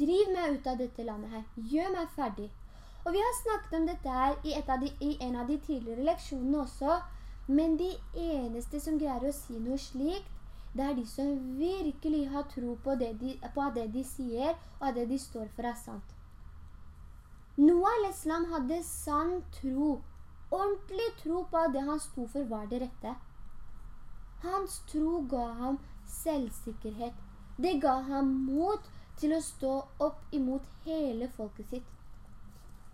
Driv meg ut av dette landet her. Gjør meg ferdig. Og vi har snakket om dette her i, de, i en av de tidligere leksjonene også, men de eneste som greier å si noe slikt, det er de som virkelig har tro på, det de, på det de sier, og det de står for er sant. Noah al-Islam hadde sann tro ordentlig tro på at det han sto for var det rette. Hans tro ga ham selvsikkerhet. Det ga ham mot til å stå opp imot hele folket sitt.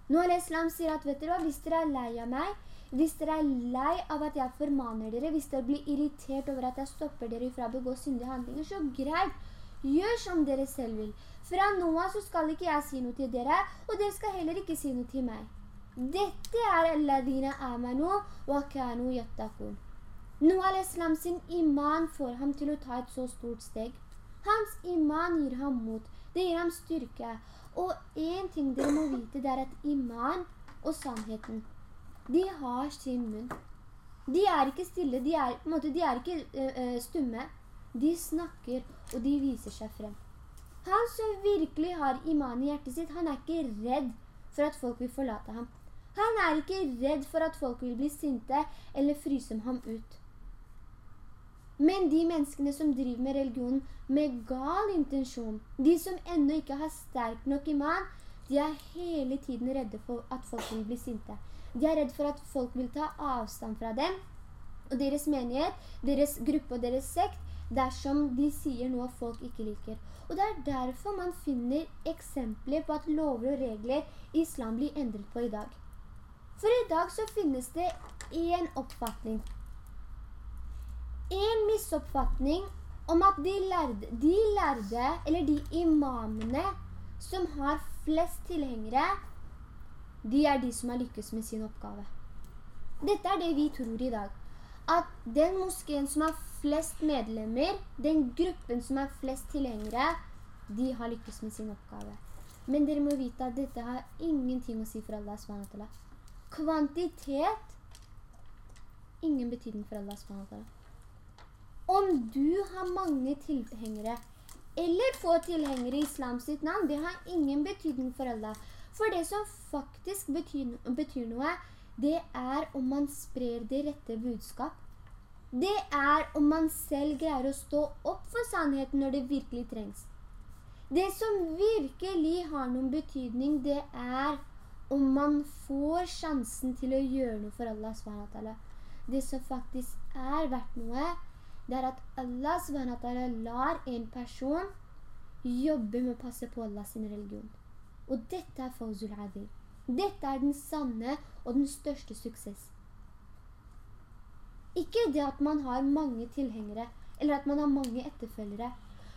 Nå har islam sier at, vet dere hva, hvis dere er lei av meg, hvis dere er lei av at jeg formaner dere, hvis dere blir irritert over at jeg stopper dere fra å begå syndige handlinger, så greit, gjør som dere selv vil. Fra nå så skal ikke jeg si noe til dere, og dere skal heller ikke si noe til meg. Dette er alladhina amanu wa kanu yattakun. Noah al-Islam sin iman får ham til å ta et så stort steg. Hans iman gir ham mot, det gir ham styrke. Og en ting dere må vite, det er at iman og sannheten, de har sin munn. De er ikke stille, de er, måte, de er ikke uh, stumme. De snakker, og de viser seg frem. Han som virkelig har iman i hjertet sitt, han er ikke redd for at folk vil forlate ham. Han er ikke redd for at folk vil bli sinte eller fryse ham ut. Men de menneskene som driver med religionen med gal intensjon, de som enda ikke har sterk nok iman, de er hele tiden redde for at folk vil bli sinte. De er redde for at folk vil ta avstand fra dem og deres menighet, deres gruppe og deres sekt, dersom de sier noe folk ikke liker. Og det er derfor man finner eksempler på at lover og regler i islam blir endret på i dag. For i dag så finnes det en oppfatning. En misoppfatning om at de lærde, de lærde, eller de imamene som har flest tilhengere, de er de som har lykkes med sin oppgave. Dette er det vi tror i dag. At den moskeen som har flest medlemmer, den gruppen som har flest tilhengere, de har lykkes med sin oppgave. Men dere må vite at dette har ingenting å si for Allah SWT. Kvantitet, ingen betydning for Allah SWT. Om du har mange tilhengere, eller få tilhengere i islam sitt navn, det har ingen betydning for Allah. For det som faktisk betyr, betyr noe, det er om man sprer det rette budskap. Det er om man selv greier å stå opp for sannheten når det virkelig trengs. Det som virkelig har noen betydning, det er om man får sjansen til å gjøre noe for Allah SWT. Det som faktisk er verdt noe, det er at Allah SWT lar en person jobbe med å passe på Allah sin religion. Og dette er Fawzul Adil. Dette er den sanne og den største suksess. Ikke det at man har mange tilhengere, eller at man har mange etterfølgere.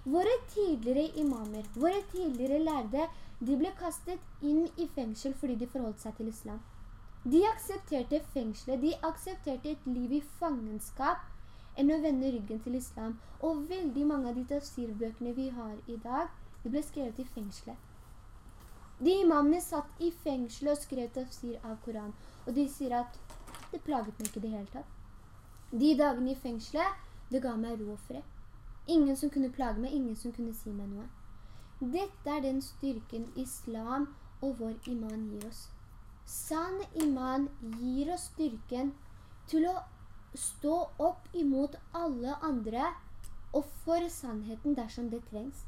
Våre tidligere imamer, våre tidligere lærde, de ble kastet inn i fengsel fordi de forholdt seg til islam. De aksepterte fengselet, de aksepterte et liv i fangenskap enn å vende ryggen til islam. Og veldig mange av de tafsirbøkene vi har i dag, de ble skrevet i fengselet. De imamene satt i fengselet og skrev tafsir av Koran, og de sier at det plaget meg ikke det hele tatt. De dagene i fengselet, det ga meg ro og fred. Ingen som kunne plage meg, ingen som kunne si meg noe. Dette er den styrken islam og vår iman gir oss. Sann iman gir oss styrken til å stå opp imot alle andre og for sannheten dersom det trengs.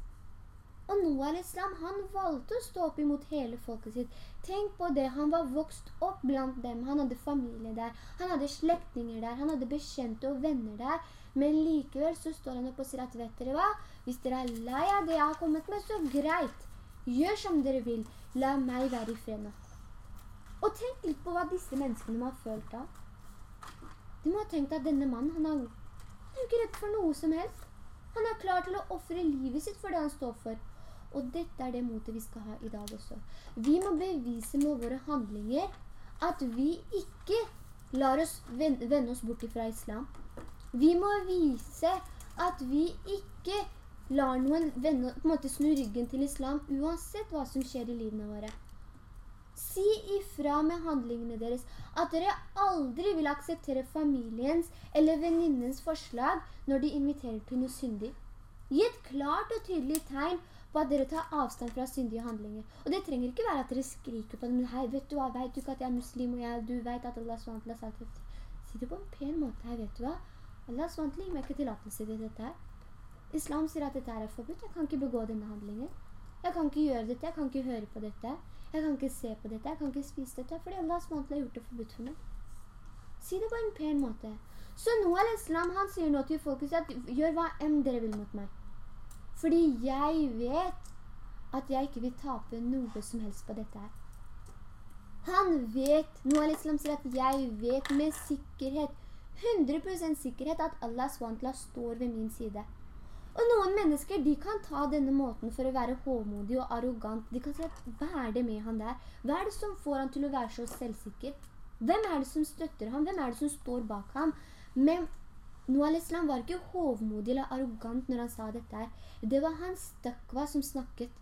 Og Noah al-Islam, han valgte å stå opp imot hele folket sitt. Tenk på det, han var vokst opp blant dem, han hadde familie der, han hadde slektinger der, han hadde bekjente og venner der. Men likevel så står han opp og sier at, vet dere hva? Hvis dere er lei av det jeg har kommet med, så greit. Gjør som dere vil. La meg være i fred nå. Og tenk litt på hva disse menneskene må ha følt da. De må ha tenkt at denne mannen, han er ikke redd for noe som helst. Han er klar til å offre livet sitt for det han står for. Og dette er det motet vi skal ha i dag også. Vi må bevise med våre handlinger at vi ikke lar oss vende oss bort fra islam. Vi må vise at vi ikke lar noen venner på en måte snu ryggen til islam uansett hva som skjer i livene våre. Si ifra med handlingene deres at dere aldri vil akseptere familiens eller venninnens forslag når de inviterer til noe syndig. Gi et klart og tydelig tegn på at dere tar avstand fra syndige handlinger. Og det trenger ikke være at dere skriker på dem, hei, vet du hva, vet du ikke at jeg er muslim, og jeg, du vet at Allah SWT har sagt det. Si det på en pen måte, hei, vet du hva? Allah SWT gir meg ikke tillatelse til dette her. Islam sier at dette er forbudt, jeg kan ikke begå denne handlingen. Jeg kan ikke gjøre dette, jeg kan ikke høre på dette. Jeg kan ikke se på dette, jeg kan ikke spise dette, fordi Allah SWT har gjort det forbudt for meg. Si det på en pen måte. Så nå er islam, han sier nå til folket at gjør hva enn dere vil mot meg. Fordi jeg vet at jeg ikke vil tape noe som helst på dette her. Han vet, Noah al-Islam sier at jeg vet med sikkerhet, 100% sikkerhet at Allah SWT står ved min side. Og noen mennesker, de kan ta denne måten for å være håmodig og arrogant. De kan si at, hva er det med han der? Hva er det som får han til å være så selvsikker? Hvem er det som støtter ham? Hvem er det som står bak ham? Men Noah al-Islam var ikke hovmodig eller arrogant når han sa dette her. Det var hans takva som snakket.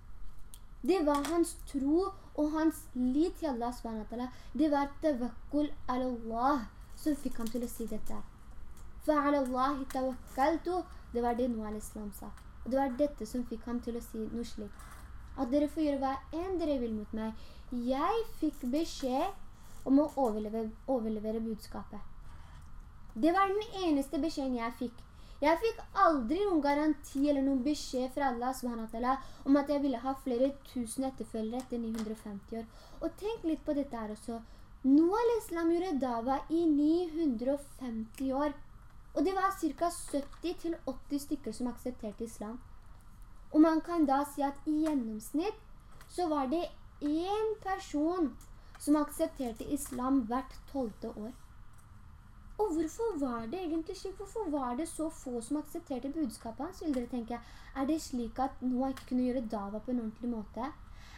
Det var hans tro og hans lit til Allah Det var tawakkul al-Allah som fikk ham til å si dette. Det var det Noah al-Islam sa. Og det var dette som fikk ham til å si noe slikt. At dere får gjøre hva enn dere vil mot meg. Jeg fikk beskjed om å overlevere, overlevere budskapet. Det var den eneste beskjeden jeg fikk. Jeg fikk aldri noen garanti eller noen beskjed fra Allah om at jeg ville ha flere tusen etterfølgere etter 950 år. Og tenk litt på dette her også. Noah al-Islam gjorde dava i 950 år. Og det var ca. 70-80 stykker som aksepterte islam. Og man kan da si at i gjennomsnitt så var det en person som aksepterte islam hvert 12 år. Og hvorfor var det egentlig slik? Hvorfor var det så få som aksepterte budskapet hans, vil dere tenke? Er det slik at Noah ikke kunne gjøre dava på en ordentlig måte?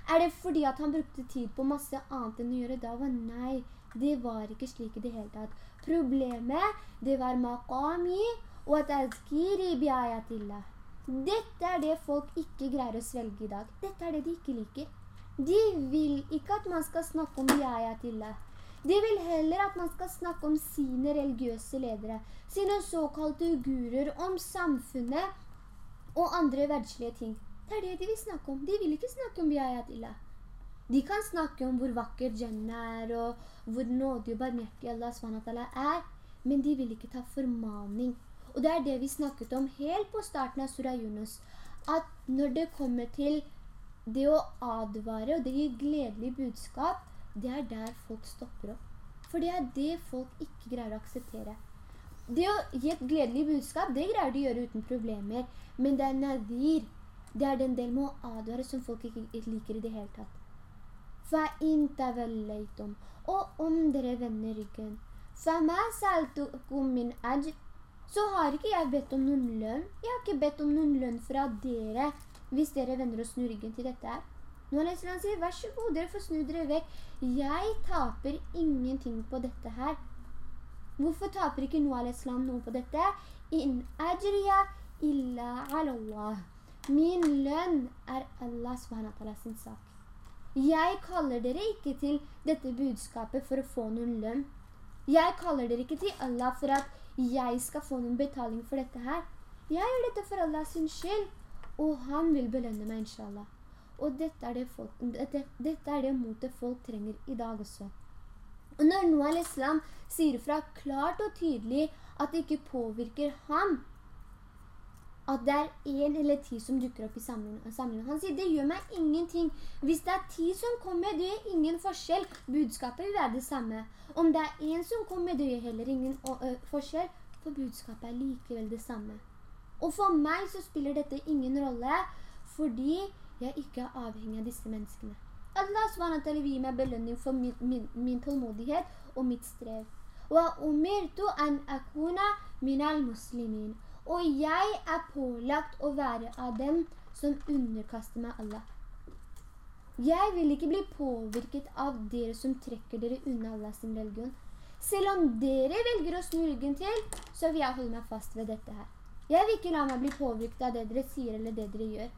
Er det fordi at han brukte tid på masse annet enn å gjøre dava? Nei, det var ikke slik i det hele tatt. Problemet, det var maqami og at azkiri biayatillah. Dette er det folk ikke greier å svelge i dag. Dette er det de ikke liker. De vil ikke at man skal snakke om biayatillah. De vil heller at man skal snakke om sine religiøse ledere, sine såkalte gurer, om samfunnet og andre verdslige ting. Det er det de vil snakke om. De vil ikke snakke om biayatillah. De kan snakke om hvor vakker Jannah er, og hvor nådig og barmhjertig Allah er, men de vil ikke ta formaning. Og det er det vi snakket om helt på starten av Surah Yunus, at når det kommer til det å advare og det gir gledelig budskap, det er der folk stopper opp. For det er det folk ikke greier å akseptere. Det å gi et gledelig budskap, det greier de å gjøre uten problemer. Men det er nadir. Det er den del med å advare som folk ikke liker i det hele tatt. فَإِن تَوَلَّيْتُمْ Og om dere vender ryggen. فَمَا سَلْتُكُمْ مِنْ أَجْرٍ Så har ikke jeg bedt om noen lønn. Jeg har ikke bedt om noen lønn fra dere hvis dere vender og snur ryggen til dette her. Nå leser han sier, vær så god, dere får snu dere vekk. Jeg taper ingenting på dette her. Hvorfor taper ikke Noah al-Islam noe på dette? In ajriya illa Allah. Min lønn er Allah SWT sin sak. Jeg kaller dere ikke til dette budskapet for å få noen lønn. Jeg kaller dere ikke til Allah for at jeg skal få noen betaling for dette her. Jeg gjør dette for Allah sin skyld, og han vil belønne meg, inshallah. Og dette er det, folk, dette, dette er det motet folk trenger i dag også. Og når Noah al-Islam sier fra klart og tydelig at det ikke påvirker ham, at det er en eller ti som dukker opp i samlingen. Han sier, det gjør meg ingenting. Hvis det er ti som kommer, det gjør ingen forskjell. Budskapet vil være det samme. Om det er en som kommer, det gjør heller ingen forskjell, for budskapet er likevel det samme. Og for meg så spiller dette ingen rolle, fordi jeg ikke er avhengig av disse menneskene. Allah SWT vil gi meg belønning for min, min, min tålmodighet og mitt strev. وَأُمِرْتُ أَنْ أَكُونَ مِنَ الْمُسْلِمِينَ og jeg er pålagt å være av dem som underkaster meg Allah. Jeg vil ikke bli påvirket av dere som trekker dere unna Allahs religion. Selv om dere velger å snu ryggen til, så vil jeg holde meg fast ved dette her. Jeg vil ikke la meg bli påvirket av det dere sier eller det dere gjør.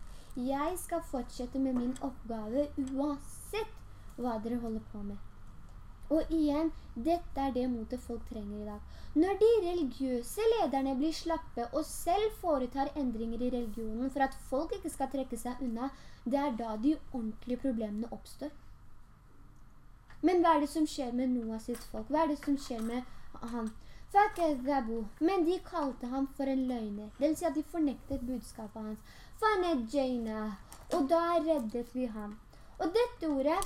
Jeg skal fortsette med min oppgave uansett hva dere holder på med. Og igjen, dette er det motet folk trenger i dag. Når de religiøse lederne blir slappe og selv foretar endringer i religionen for at folk ikke skal trekke seg unna, det er da de ordentlige problemene oppstår. Men hva er det som skjer med Noah sitt folk? Hva er det som skjer med han? Men de kalte ham for en løgner. Det vil si at de fornektet budskapet hans. Og da reddet vi ham. Og dette ordet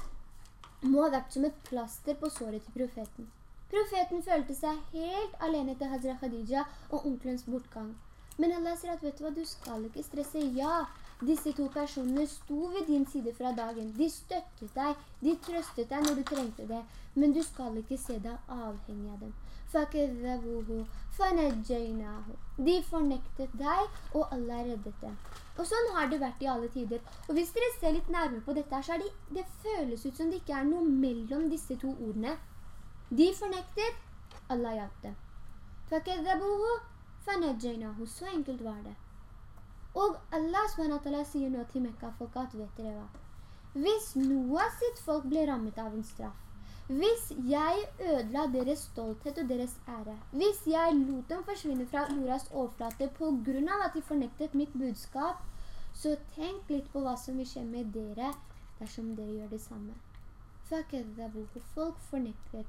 må ha vært som et plaster på såret til profeten. Profeten følte seg helt alene til Hazra Khadija og onkelens bortgang. Men Allah sier at, vet du hva, du skal ikke stresse. Ja, disse to personene sto ved din side fra dagen. De støttet deg, de trøstet deg når du trengte det. Men du skal ikke se deg avhengig av dem. De fornektet deg, og Allah reddet dem. Og sånn har det vært i alle tider. Og hvis dere ser litt nærmere på dette så det, det føles ut som det ikke er noe mellom disse to ordene. De fornektet, Allah hjalp dem. Så enkelt var det. Og Allah SWT sier nå til Mekka-folk at vet dere hva? Hvis Noah sitt folk ble rammet av en straff, hvis jeg ødela deres stolthet og deres ære, hvis jeg lot dem forsvinne fra jordas overflate på grunn av at de fornektet mitt budskap, så tenk litt på hva som vil skje med dere dersom dere gjør det samme. Folk fornektet.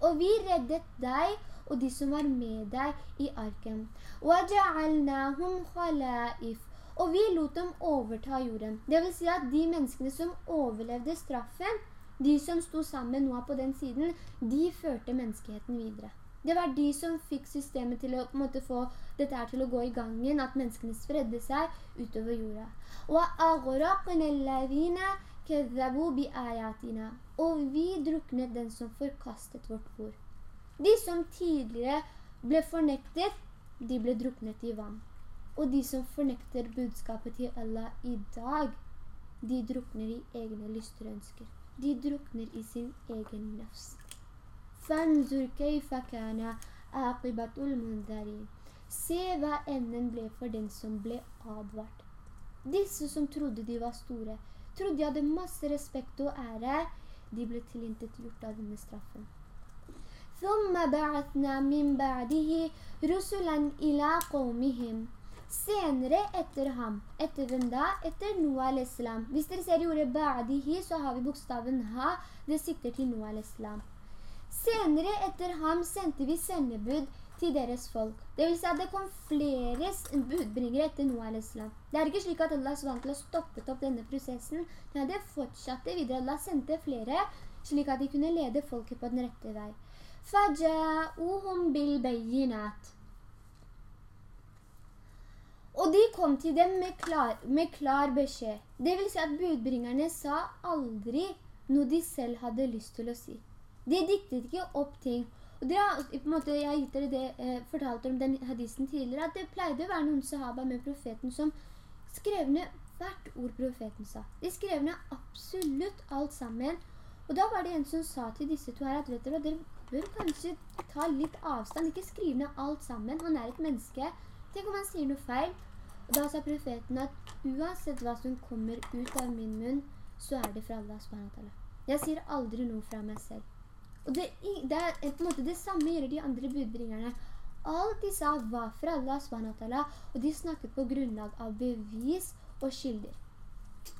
Og vi reddet deg og de som var med deg i arken. وَجَعَلْنَاهُمْ خَلَائِفْ og vi lot dem overta jorden. Det vil si at de menneskene som overlevde straffen, de som sto sammen med Noah på den siden, de førte menneskeheten videre. Det var de som fikk systemet til å måte, få dette til å gå i gangen, at menneskene spredde seg utover jorda. Og vi druknet den som forkastet vårt bord. De som tidligere ble fornektet, de ble druknet i vann. Og de som fornekter budskapet til Allah i dag, de drukner i egne lyster og ønsker. De drukner i sin egen nafs. Fanzur keifa kana aqibatul mundarin. Se hva enden ble for den som ble advart. Disse som trodde de var store, trodde de hadde masse respekt og ære, de ble tilintet gjort av denne straffen. ثم بعثنا من بعده رسلا إلى قومهم Senere etter ham. Etter hvem da? Etter Noah al-Islam. Hvis dere ser i ordet ba'dihi, så har vi bokstaven ha. Det sikter til Noah al-Islam. Senere etter ham sendte vi sendebud til deres folk. Det vil si at det kom flere budbringere etter Noah al-Islam. Det er ikke slik at Allah SWT stoppet opp denne prosessen. Nei, det fortsatte videre. Allah sendte flere, slik at de kunne lede folket på den rette vei. فَجَاءُهُمْ بِالْبَيِّنَاتِ og de kom til dem med klar, med klar beskjed. Det vil si at budbringerne sa aldri noe de selv hadde lyst til å si. De diktet ikke opp ting. Og en måte, jeg har gitt dere det, eh, fortalt om den hadisen tidligere, at det pleide å være noen sahaba med profeten som skrev ned hvert ord profeten sa. De skrev ned absolutt alt sammen. Og da var det en som sa til disse to her at vet dere, dere bør kanskje ta litt avstand, ikke skrive ned alt sammen. Han er et menneske. Tenk om han sier noe feil. Og da sa profeten at uansett hva som kommer ut av min munn, så er det fra Allah subhanahu Jeg sier aldri noe fra meg selv. Og det, det er på en måte det samme gjør de andre budbringerne. Alt de sa var fra Allah subhanahu og de snakket på grunnlag av bevis og skylder.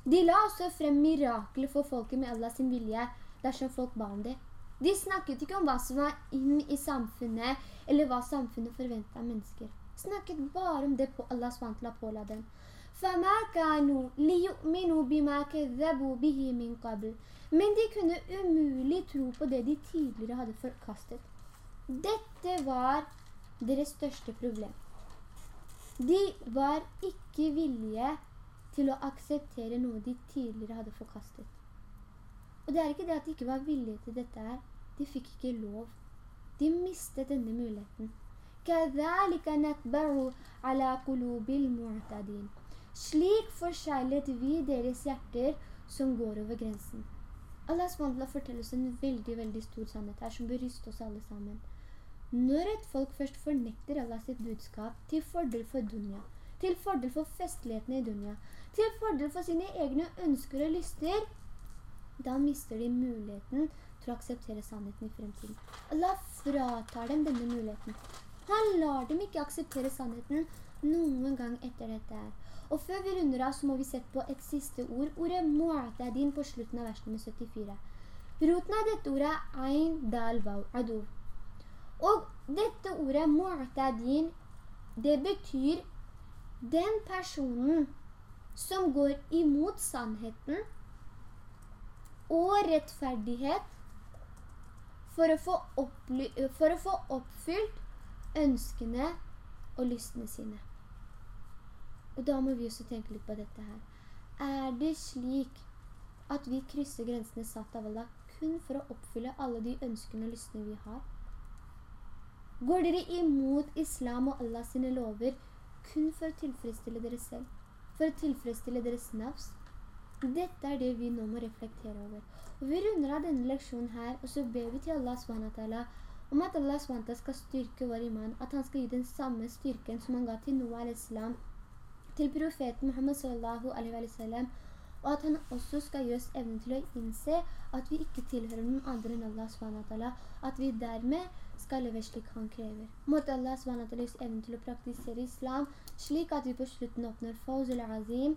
De la også frem mirakler for folket med Allahs vilje dersom folk ba om det. De snakket ikke om hva som var inn i samfunnet, eller hva samfunnet forventet av mennesker snakket bare om det på Allah SWT påla dem. Men de kunne umulig tro på det de tidligere hadde forkastet. Dette var deres største problem. De var ikke villige til å akseptere noe de tidligere hadde forkastet. Og det er ikke det at de ikke var villige til dette her. De fikk ikke lov. De mistet denne muligheten. Slik forseglet vi deres hjerter som går over grensen. Allah SWT forteller oss en veldig, veldig stor sannhet her som bør ryste oss alle sammen. Når et folk først fornekter Allah sitt budskap til fordel for dunya, til fordel for festlighetene i dunya, til fordel for sine egne ønsker og lyster, da mister de muligheten til å akseptere sannheten i fremtiden. Allah fratar dem denne muligheten. Han lar dem ikke akseptere sannheten noen gang etter dette her. Og før vi runder av, så må vi sette på et siste ord. Ordet mu'tadin på slutten av vers nummer 74. Roten av dette ordet er ein dal vaw, adur. Og dette ordet mu'tadin, det betyr den personen som går imot sannheten, og rettferdighet for å, få for å få oppfylt ønskene og lystene sine. Og da må vi også tenke litt på dette her. Er det slik at vi krysser grensene satt av Allah kun for å oppfylle alle de ønskene og lystene vi har? Går dere imot islam og Allah sine lover kun for å tilfredsstille dere selv? For å tilfredsstille deres navs? Dette er det vi nå må reflektere over. Og vi runder av denne leksjonen her, og så ber vi til Allah SWT om at Allah skal styrke vår iman, at han skal gi den samme styrken som han ga til Noah al-Islam, til profeten Muhammad s.a.w. og at han også skal gi oss evnen til å innse at vi ikke tilhører noen andre enn Allah SWT, at vi dermed skal leve slik han krever. Måtte Allah SWT gi oss evnen til å praktisere islam, slik at vi på slutten oppnår fawzul azim,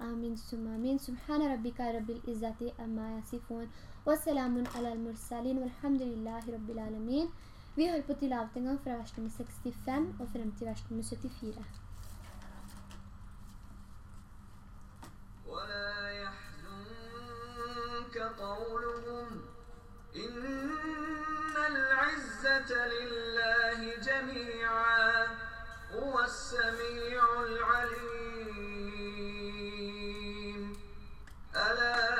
amin summa amin, subhana rabbika rabbil izzati amma yasifun, وسلام على المرسلين والحمد لله رب العالمين Vi hører på tilavet en gang fra vers nummer 65 og frem til vers nummer 74. ولا يحزنك قولهم إن العزة لله جميعا هو السميع العليم ألا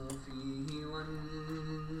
فيه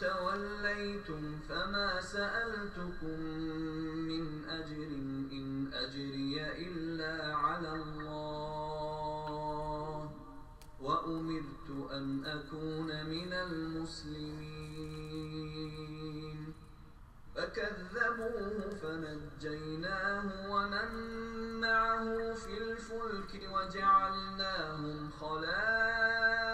توليتم فما سألتكم من أجر إن أجري إلا على الله وأمرت أن أكون من المسلمين. فكذبوه فنجيناه ومن معه في الفلك وجعلناهم خلائف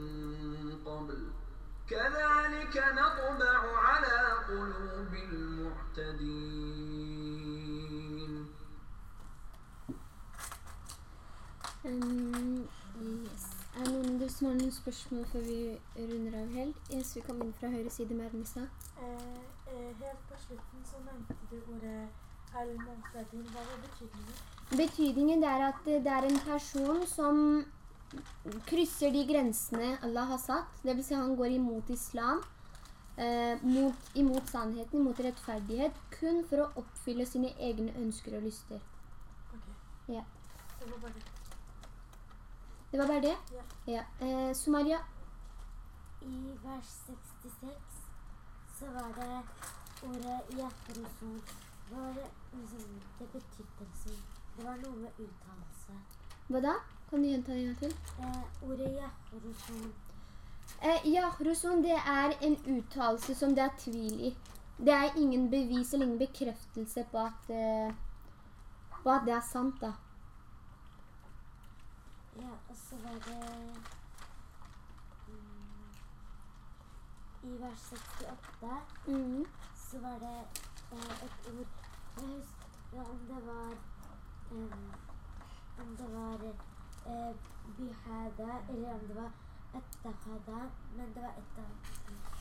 قبل كذلك نطبع على قلوب المعتدين Um, yes. Er det noen av dere som har noen spørsmål før vi runder av helt? Yes, vi kom inn fra høyre side med Ernisa. Eh, eh, helt på slutten så nevnte du ordet al-mu'tadin. Hva var betydningen? Betydningen det er at det er en person som krysser de grensene Allah har satt. Det vil si han går imot islam, eh, mot, imot sannheten, imot rettferdighet, kun for å oppfylle sine egne ønsker og lyster. Ok, Ja. det var bare det. Det var bare det? Ja. Ja. Eh, Sumaria? I vers 66 så var det ordet hjerteroson. Det var liksom, det betydde liksom Det var noe med uttalelse. Hva da? Kan du gjenta det en gang til? Eh, ordet hjerteroson. Eh, ja, det er en uttalelse som det er tvil i. Det er ingen bevis eller ingen bekreftelse på at, eh, på at det er sant, da. Ja, og så var det mm, I vers 68 mm. så var det eh, et ord Jeg husker om det var um, Om det var eh,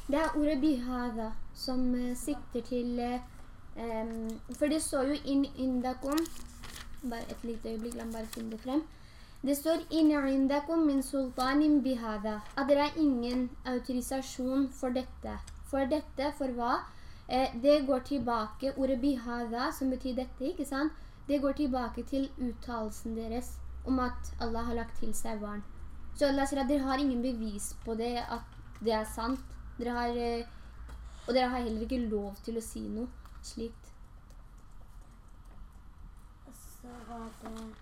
det er ordet bihada som eh, sikter til um, For det står jo inn indakum Bare et lite øyeblikk, la meg bare finne det frem. Det står inn indakum min sultanim bihada. At det er ingen autorisasjon for dette. For dette, for hva? Eh, det går tilbake, ordet bihada, som betyr dette, ikke sant? Det går tilbake til uttalelsen deres om at Allah har lagt til seg barn. Så Allah sier at dere har ingen bevis på det, at det er sant. Dere har, eh, og dere har heller ikke lov til å si noe slikt. Og så var det mm,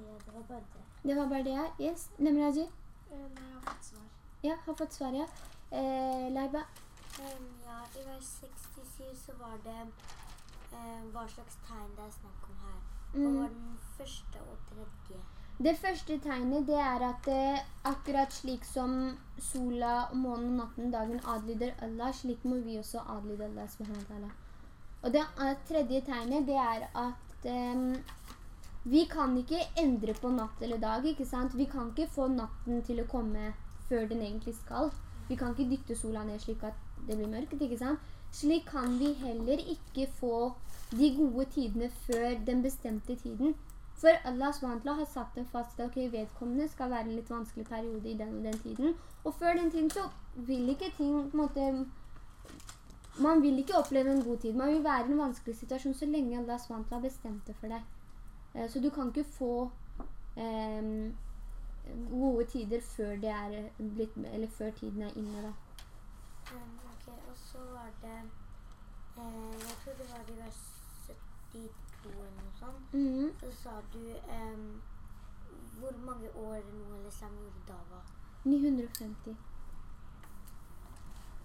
Ja, det var bare det. Det var bare det ja. Yes, Nemlig, Eh, nei, jeg har fått svar. Ja, har fått svar, ja. Eh, Leiba? ja, i vers 67 så var det eh, hva slags tegn det er snakk om her. Hva Mm. var den første og tredje? Det første tegnet det er at eh, akkurat slik som sola, månen natten, dagen adlyder Allah, slik må vi også adlyde Allah. subhanahu. Og det eh, tredje tegnet det er at eh, vi kan ikke endre på natt eller dag, ikke sant? Vi kan ikke få natten til å komme før den egentlig skal. Vi kan ikke dytte sola ned slik at det blir mørkt, ikke sant? Slik kan vi heller ikke få de gode tidene før den bestemte tiden. For Allah SWT har satt en fast at okay, vedkommende skal være en litt vanskelig periode i den og den tiden. Og før den tiden så vil ikke ting på en måte, Man vil ikke oppleve en god tid. Man vil være i en vanskelig situasjon så lenge Allah SWT har bestemt det for deg. Eh, Så du kan ikke få um, gode tider før det er blitt, før tiden er inne da. Um, ok, og så var det eh, Jeg tror det var i vers 72 eller noe sånt. Mhm. Så sa du eh, hvor mange år Noah Alesam gjorde Dava? 950.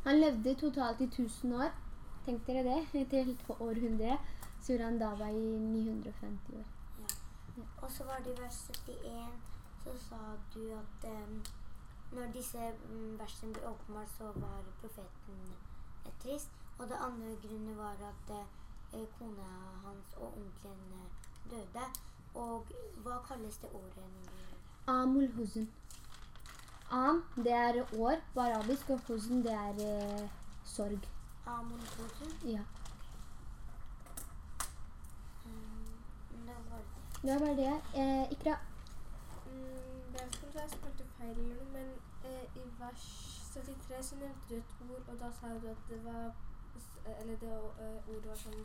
Han levde totalt i 1000 år. Tenk dere det, et helt århundre. Så gjorde han Dava i 950 år. Og så var det i vers 71, så sa du at um, når disse mm, versene ble åpenbart, så var profeten eh, trist. Og det andre grunnen var at eh, kona hans og onkelen eh, døde. Og hva kalles det året? Amul huzn. Am, det er år på arabisk, og huzn, det er eh, sorg. Amul Hosen? Ja, Um, det var det. det var det. Eh, Ikra, Mm, jeg vet ikke om jeg har feil eller noe, men eh, i vers 73 så nevnte du et ord, og da sa du at det var Eller det eh, ordet var sånn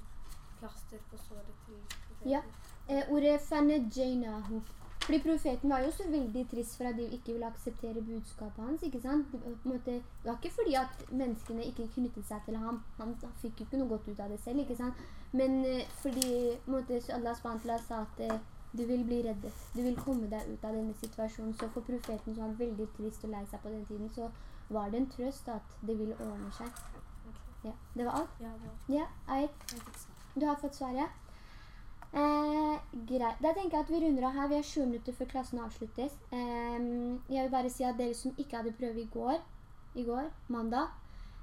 plaster på såret til profeten. Ja. eh, ordet fanejainahu. Fordi profeten var jo så veldig trist for at de ikke ville akseptere budskapet hans, ikke sant? Det, måte, det var ikke fordi at menneskene ikke knyttet seg til ham. Han, han fikk jo ikke noe godt ut av det selv, ikke sant? Men eh, fordi måte, Allah SWT sa at eh, du vil bli reddet. Du vil komme deg ut av denne situasjonen. Så for profeten som var veldig trist og lei seg på den tiden, så var det en trøst at det ville ordne seg. Ja, det var alt. Ja, det Ja, Ait. jeg fikk. Du har fått svaret? Eh, greit. Da tenker jeg at vi runder av her. Vi har 20 minutter før klassen avsluttes. Eh, jeg vil bare si at dere som ikke hadde prøve i går, i går, mandag,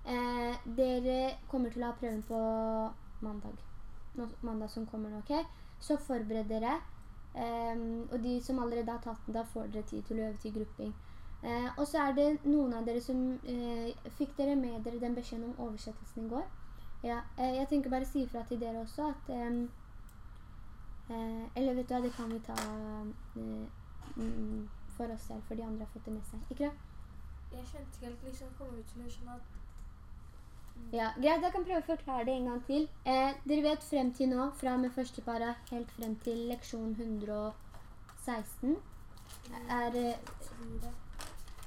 eh, dere kommer til å ha prøven på mandag. Nå, mandag som kommer nå, ok? Så forbered dere. Og de som allerede har tatt den, da får dere tid til å øve til grupping. Eh, og så er det noen av dere som eh, fikk dere med dere den beskjeden om oversettelsen i går. Ja, eh, jeg tenker bare si fra til dere også at ehm, eh, Eller vet du hva, det kan vi ta eh, mm, for oss selv, for de andre har fått det med seg. Ikke det? Jeg skjønte ikke helt liksom komme ut til å skjønne at Ja, greit, jeg kan prøve å forklare det en gang til. Eh, dere vet frem til nå, fra med første para helt frem til leksjon 116, er eh, tror det.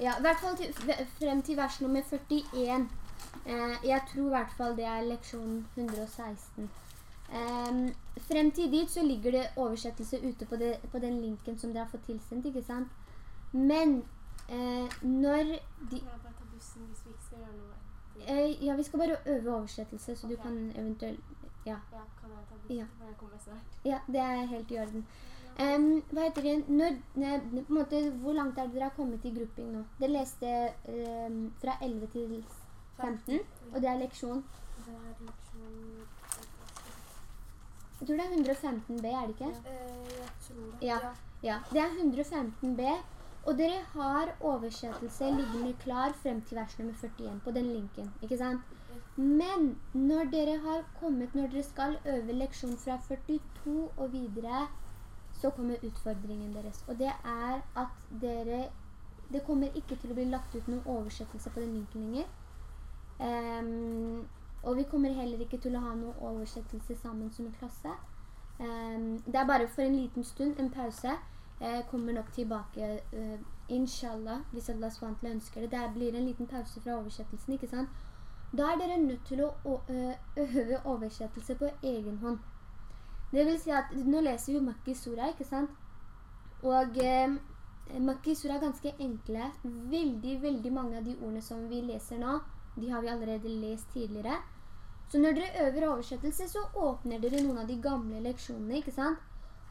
Ja, i hvert fall til, frem til vers nummer 41. Eh, jeg tror i hvert fall det er leksjon 116. Eh, frem til dit så ligger det oversettelse ute på, det, på den linken som dere har fått tilsendt, ikke sant? Men eh, når de... Jeg bare ta bussen hvis vi ikke skal gjøre noe? Eh, ja, vi skal bare øve oversettelse, så du kan eventuelt... Ja. Ja, kan jeg ta bussen? Ja. Jeg kommer snart. Ja, det er helt i orden. Em, hva heter det? Når, ne, på en måte, hvor langt er det dere har kommet i grupping nå? Dere leste um, fra 11 til 15, og det er leksjon. Det er leksjon Jeg tror det er 115b, er det ikke? Ja. Jeg tror det. Ja. Ja, det er 115b, og dere har oversettelse liggende klar frem til vers nummer 41 på den linken, ikke sant? Men når dere har kommet, når dere skal øve leksjon fra 42 og videre, så kommer utfordringen deres. Og det er at dere, det kommer ikke til å bli lagt ut noen oversettelse på den linken lenger. Um, og vi kommer heller ikke til å ha noen oversettelse sammen som en klasse. Um, det er bare for en liten stund, en pause. Jeg kommer nok tilbake, uh, inshallah, hvis Allah SWT ønsker det. Det blir en liten pause fra oversettelsen, ikke sant? Da er dere nødt til å å, øve oversettelse på egen hånd. Det vil si at nå leser vi Makki Sura, ikke sant? Og eh, Makki Sura er ganske enkle. Veldig, veldig mange av de ordene som vi leser nå, de har vi allerede lest tidligere. Så når dere øver oversettelse, så åpner dere noen av de gamle leksjonene, ikke sant?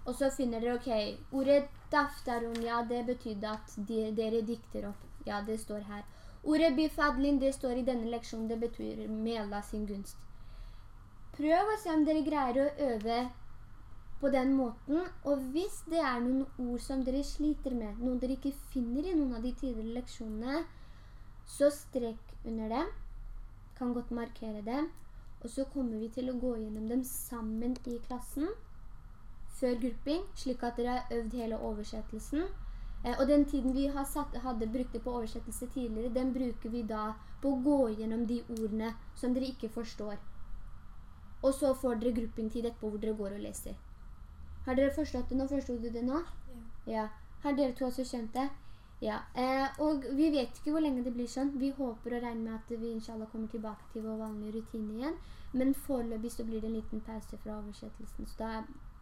Og så finner dere, ok, ordet daftarun, ja, det betydde at de, dere dikter opp. Ja, det står her. Ordet bifadlin, det står i denne leksjonen, det betyr med Allah sin gunst. Prøv å se om dere greier å øve på den måten, og hvis det er noen ord som dere sliter med, noen dere ikke finner i noen av de tidligere leksjonene, så strekk under dem, kan godt markere dem, og så kommer vi til å gå gjennom dem sammen i klassen, før grupping, slik at dere har øvd hele oversettelsen. Eh, og den tiden vi satt, hadde brukt på oversettelse tidligere, den bruker vi da på å gå gjennom de ordene som dere ikke forstår. Og så får dere gruppingtid etterpå hvor dere går og leser. Har dere forstått det nå? Forstod du det nå? Ja. Ja. Har dere to også skjønt det? Ja, eh, og vi vet ikke hvor lenge det blir sånn. Vi håper og regner med at vi inshallah kommer tilbake til vår vanlige rutine igjen. Men foreløpig så blir det en liten pause fra oversettelsen. Så da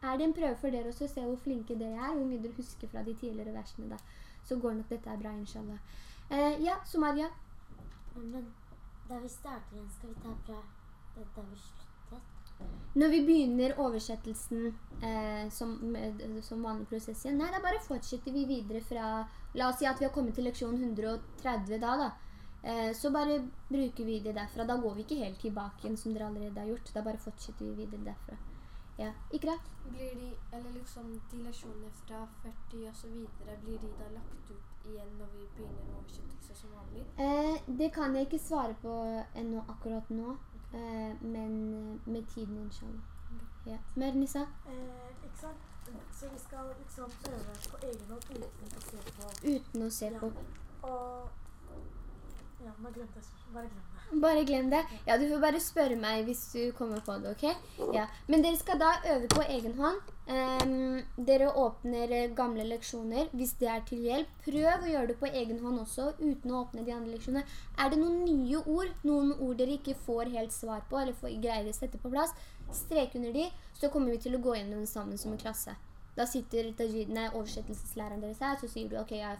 er det en prøve for dere også å se hvor flinke dere er, hvor mye dere husker fra de tidligere versene da. Så går nok dette er bra, inshallah. Eh, ja, Somaria. Men da vi starter igjen, skal vi ta fra dette sluttet? Når vi begynner oversettelsen eh, som, med, som vanlig prosess igjen, nei, da bare fortsetter vi videre fra, la oss si at vi har kommet til leksjon 130 da da, eh, så bare bruker vi det derfra, da går vi ikke helt tilbake igjen som dere allerede har gjort, da bare fortsetter vi videre derfra. Ja, det? Blir de, eller liksom de leksjonene fra 40 og så videre, blir de da lagt ut igjen når vi begynner med oversettelse som vanlig? Eh, det kan jeg ikke svare på ennå akkurat nå, men eh, med tiden inshallah. Ja. Mer Nissa? Eh, ikke sant? Så vi skal liksom øve på egen hånd uten å se på Uten å se på. Og Nå glemte jeg. Bare glem det. Bare glem det. Ja, du får bare spørre meg hvis du kommer på det, ok? Ja. Men dere skal da øve på egen hånd. Um, dere åpner eh, gamle leksjoner hvis det er til hjelp. Prøv å gjøre det på egen hånd også, uten å åpne de andre leksjonene. Er det noen nye ord, noen ord dere ikke får helt svar på, eller får, greier å sette på plass, strek under de, så kommer vi til å gå gjennom sammen som en klasse. Da sitter oversettelseslæreren deres her, så sier du, ok, jeg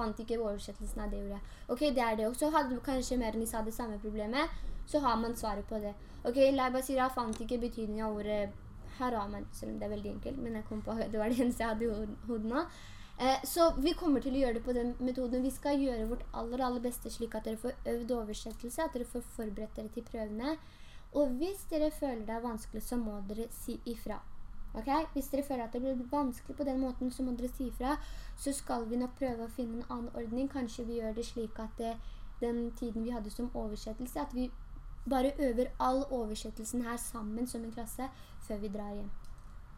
fant ikke oversettelsen av det ordet. Ok, det er det. Og så hadde kanskje mer enn de sa det samme problemet, så har man svaret på det. Ok, Leiba sier jeg fant ikke betydningen av ordet haramen, selv om det er veldig enkelt, men jeg kom på, det var det eneste jeg hadde i hodet nå. Eh, så vi kommer til å gjøre det på den metoden. Vi skal gjøre vårt aller, aller beste slik at dere får øvd oversettelse, at dere får forberedt dere til prøvene. Og hvis dere føler det er vanskelig, så må dere si ifra. Ok? Hvis dere føler at det blir vanskelig på den måten, så må dere si fra. Så skal vi nok prøve å finne en annen ordning. Kanskje vi gjør det slik at det, den tiden vi hadde som oversettelse, at vi bare øver all oversettelsen her sammen som en klasse før vi drar hjem.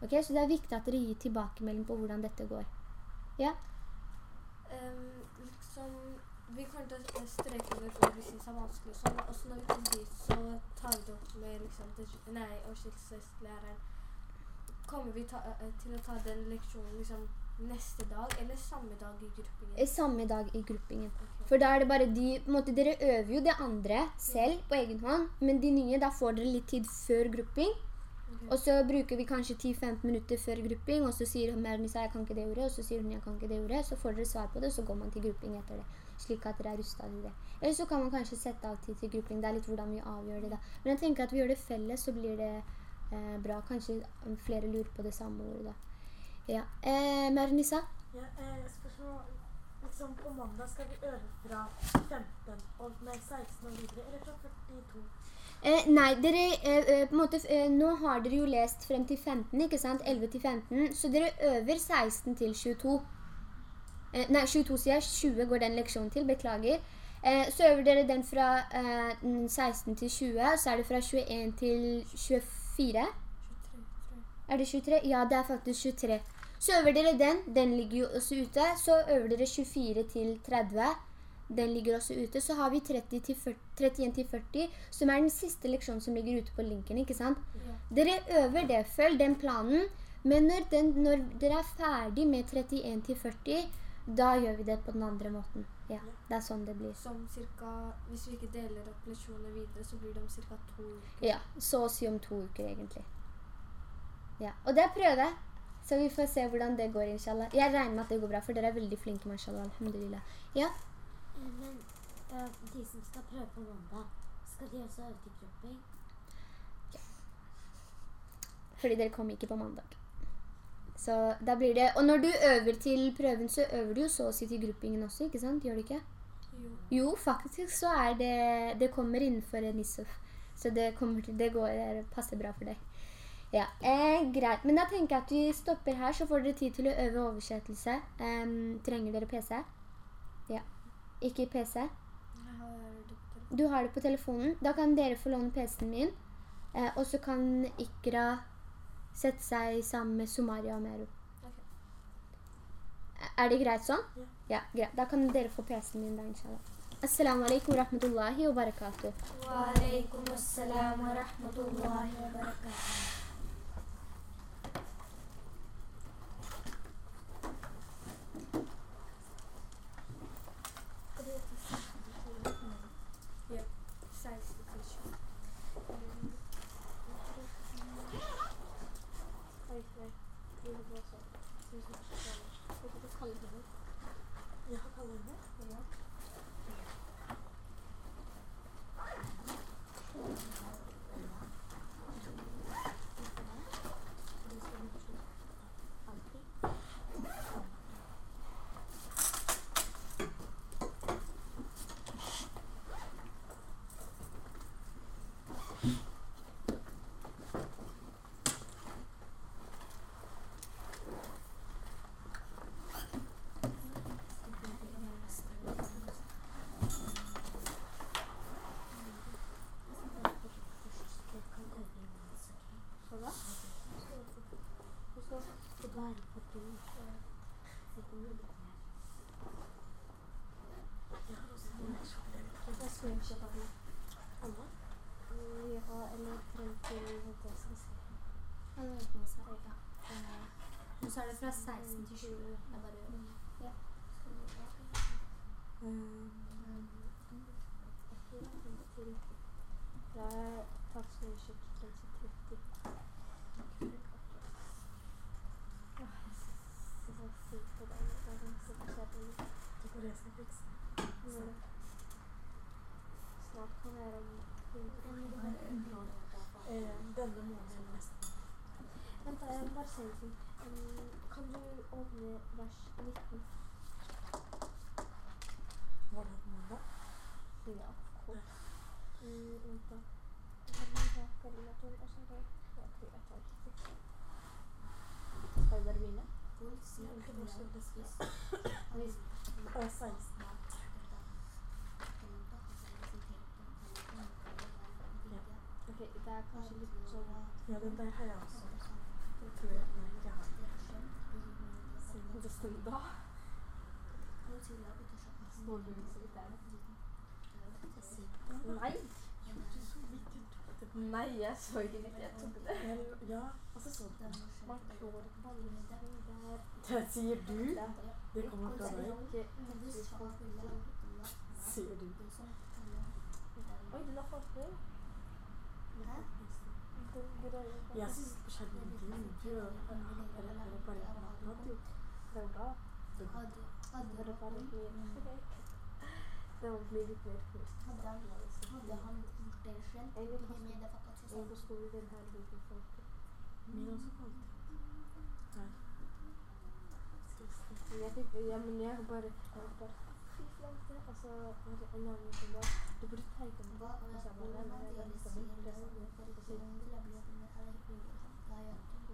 Ok? Så det er viktig at dere gir tilbakemelding på hvordan dette går. Ja? Um, liksom, vi kommer til å streke over ord vi synes er vanskelig. Sånn, og så når vi kommer dit, så tar vi det opp med liksom, nei, oversettelseslæreren. Kommer vi ta, eh, til å ta den leksjonen liksom, neste dag, eller samme dag i gruppingen? Eh, Samme dag i gruppingen. Okay. For da er det bare de, måte, dere øver jo det andre selv på egen hånd, men de nye, da får dere litt tid før grupping. Og så bruker vi kanskje 10-15 minutter før grupping, og så sier Mernisa jeg kan ikke det ordet, og så sier hun jeg kan ikke det ordet, så får dere svar på det, og så går man til grupping etter det, slik at dere er rustet til det. Eller så kan man kanskje sette av tid til grupping, det er litt hvordan vi avgjør det da. Men jeg tenker at vi gjør det felles, så blir det eh, bra. Kanskje flere lurer på det samme ordet. Ja. Eh, Mernissa? Ja, eh, spørsmål liksom På mandag skal vi øve fra 15 og med 16 og videre, eller fra 42? Eh, nei, dere, eh, eh, måte, eh, nå har dere jo lest frem til 15, ikke sant? 11 til 15, så dere øver 16 til 22. Eh, nei, 22 sier jeg, 20 går den leksjonen til, beklager. Eh, så øver dere den fra eh, 16 til 20, så er det fra 21 til 24. 23. Er det 23? Ja, det er faktisk 23. Så øver dere den, den ligger jo også ute. Så øver dere 24 til 30, den ligger også ute. Så har vi 30 til 40, 31 til 40, som er den siste leksjonen som ligger ute på linken, ikke sant? Ja. Dere øver det, følg den planen, men når, den, når dere er ferdig med 31 til 40, da gjør vi det på den andre måten. Ja, det er sånn det blir. Som cirka, hvis vi ikke deler opp leksjonene videre, så blir det om cirka to uker. Ja, så å si om to uker egentlig. Ja, og det er prøve. Så vi får se hvordan det går, inshallah. Jeg regner med at det går bra, for dere er veldig flinke, mashallah. Alhamdulillah. Ja, Eh, Men de som skal prøve på mandag, skal de også øve til Ja. fordi dere kom ikke på mandag. Så da blir det, og når du øver til prøven, så øver du jo så å si til gruppingen også, ikke sant? Gjør du ikke? Jo. Jo, faktisk så er det, det kommer innenfor en nisuf. Så det, kommer til, det går, det passer bra for deg. Ja, eh, greit. Men da tenker jeg at vi stopper her, så får dere tid til å øve oversettelse. Um, trenger dere PC? Ja. Ikke PC? Jeg har det. Du har det på telefonen. Da kan dere få låne PC-en min. Eh, og så kan Ikra sette seg sammen med Somaria og Meru. Okay. Er det greit sånn? Ja. ja. greit. Da kan dere få PC-en min der, inshallah. Assalamu alaikum wa rahmatullahi wa barakatuh. Wa alaikum assalam wa rahmatullahi wa barakatuh. Han har vært med ja. Eh, så er det fra 16 til 20. Jeg bare Ja. Det er screenshot grense 30. Åh, jeg er så sint på deg. Det er så kjedelig. Det går jeg skal fikse. Når det- Snart kan jeg denne måneden neste. Vent, da, jeg må bare si en ting. Um, kan du åpne vers 19? Var det mandag? Ja, of course. Mm, vent da. Og. Skal vi bare begynne? Puls Ja, det var så det skal. Hvis 16. Ok, det er kanskje litt sånn Ja, den der har jeg også. Da. Står du vidt der? Nei! Nei, jeg så ikke litt. Jeg tok det. Ja, og så du. Det sier du? Det kommer fra deg. Sier du. Oi, den har fått det. Den grønne. Jeg syns sjelden de gjør Eller eller bare radio. Det er bra. Det var bare litt mye. Det var blir litt mer kunst. Jeg på skolen den her boken falt. Min også falt. Her. Skal vi se. Men jeg fikk, ja, men jeg har bare, jeg har bare fy flate. Og så var det en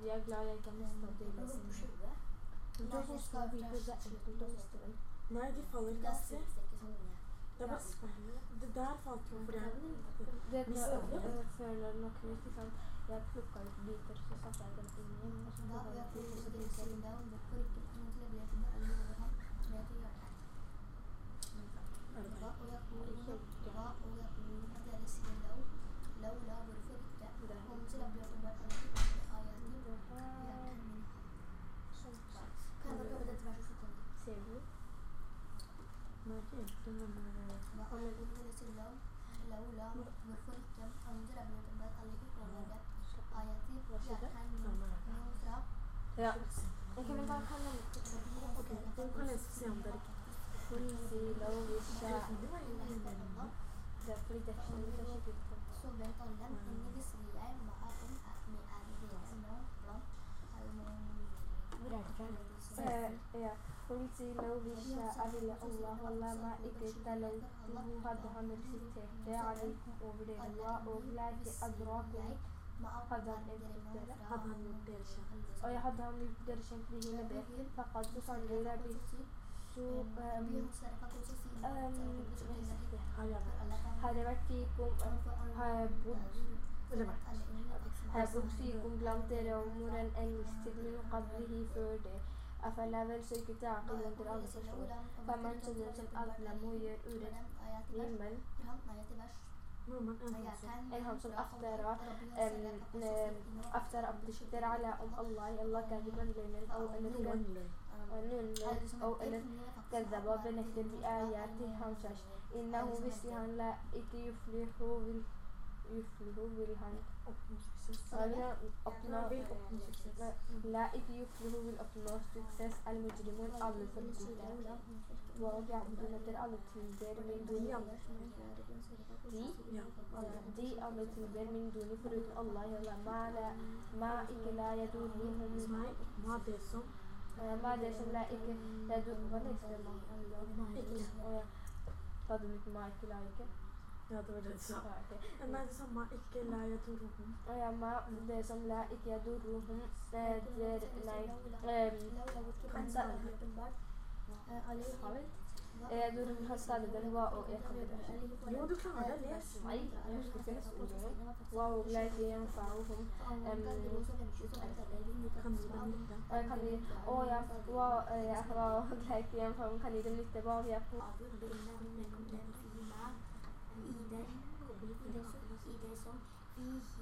Jeg er glad jeg ikke har mistet den. Men du har sånn på det er enkelt å miste den. Nei, de faller ikke alltid. Det er bare spennende. Det der falt jo fordi jeg Det øh, føler nok ikke sant. Jeg plukket ut biter, så satte jeg dem inn igjen, og så plukket jeg ut biter, jeg dem. Er det deg? Ikke egentlig, men eh, Ja. Ok, men da kan jeg Ok, hun kan lese og se om det er riktig. Kunzi, Lovisha Det er fordi det er sånn det er skikkelig på. Hvor er det fra? Eh, ja. Kunzi, Lovisha, Avila Allah, Wallama, ikke talautuhu, hadde han resitert det, alaikum over dere, wa ovlaki adrakum, hadde han evnet dere. Hadde han gjort dere kjent? Og jeg hadde Her bort fikum blant dere og moren engelsk til min qabrihi før det. تعقل أن ترى الفشور فمن سجد som alla mojor urett himmel إنهم som أفترى أفترى على أم الله. الله كاذبا لمن؟ أو أن آه، أو أن كذب بنكتب بآياته. همشاش إنه بسيها لا إتي يفلح yuflihu vil han Oppnå suksess. La ikke yuflihu vil oppnå suksess al-mujrimun alle forbrytere. Og ya'budun alle tilber min duni. De de alle tilber min duni foruten Allah eller ma ma ikke la yadurruhum Nei, hva er det som Eh, ma det som la ikke yadur Hva leste ma? du ma ikke la ikke? Ja, det var det du sa. Nei, det samme. Ikke la jeg to roen. Å ja, ma det som la ikke yadurruhum eh, der Nei ehm, sa- Eh, du har stadig den hva og jeg kan det. Jo, du klarer det. Les. Nei, jeg husker ikke nesten ordene. Wow, la og hun. Kan du ha nytte. Eh, Kan de Å ja, wow, eh, ja, en la og hun. kan gi dem nytte. Wow, ja. I y de eso, y de eso, y de eso, y de eso.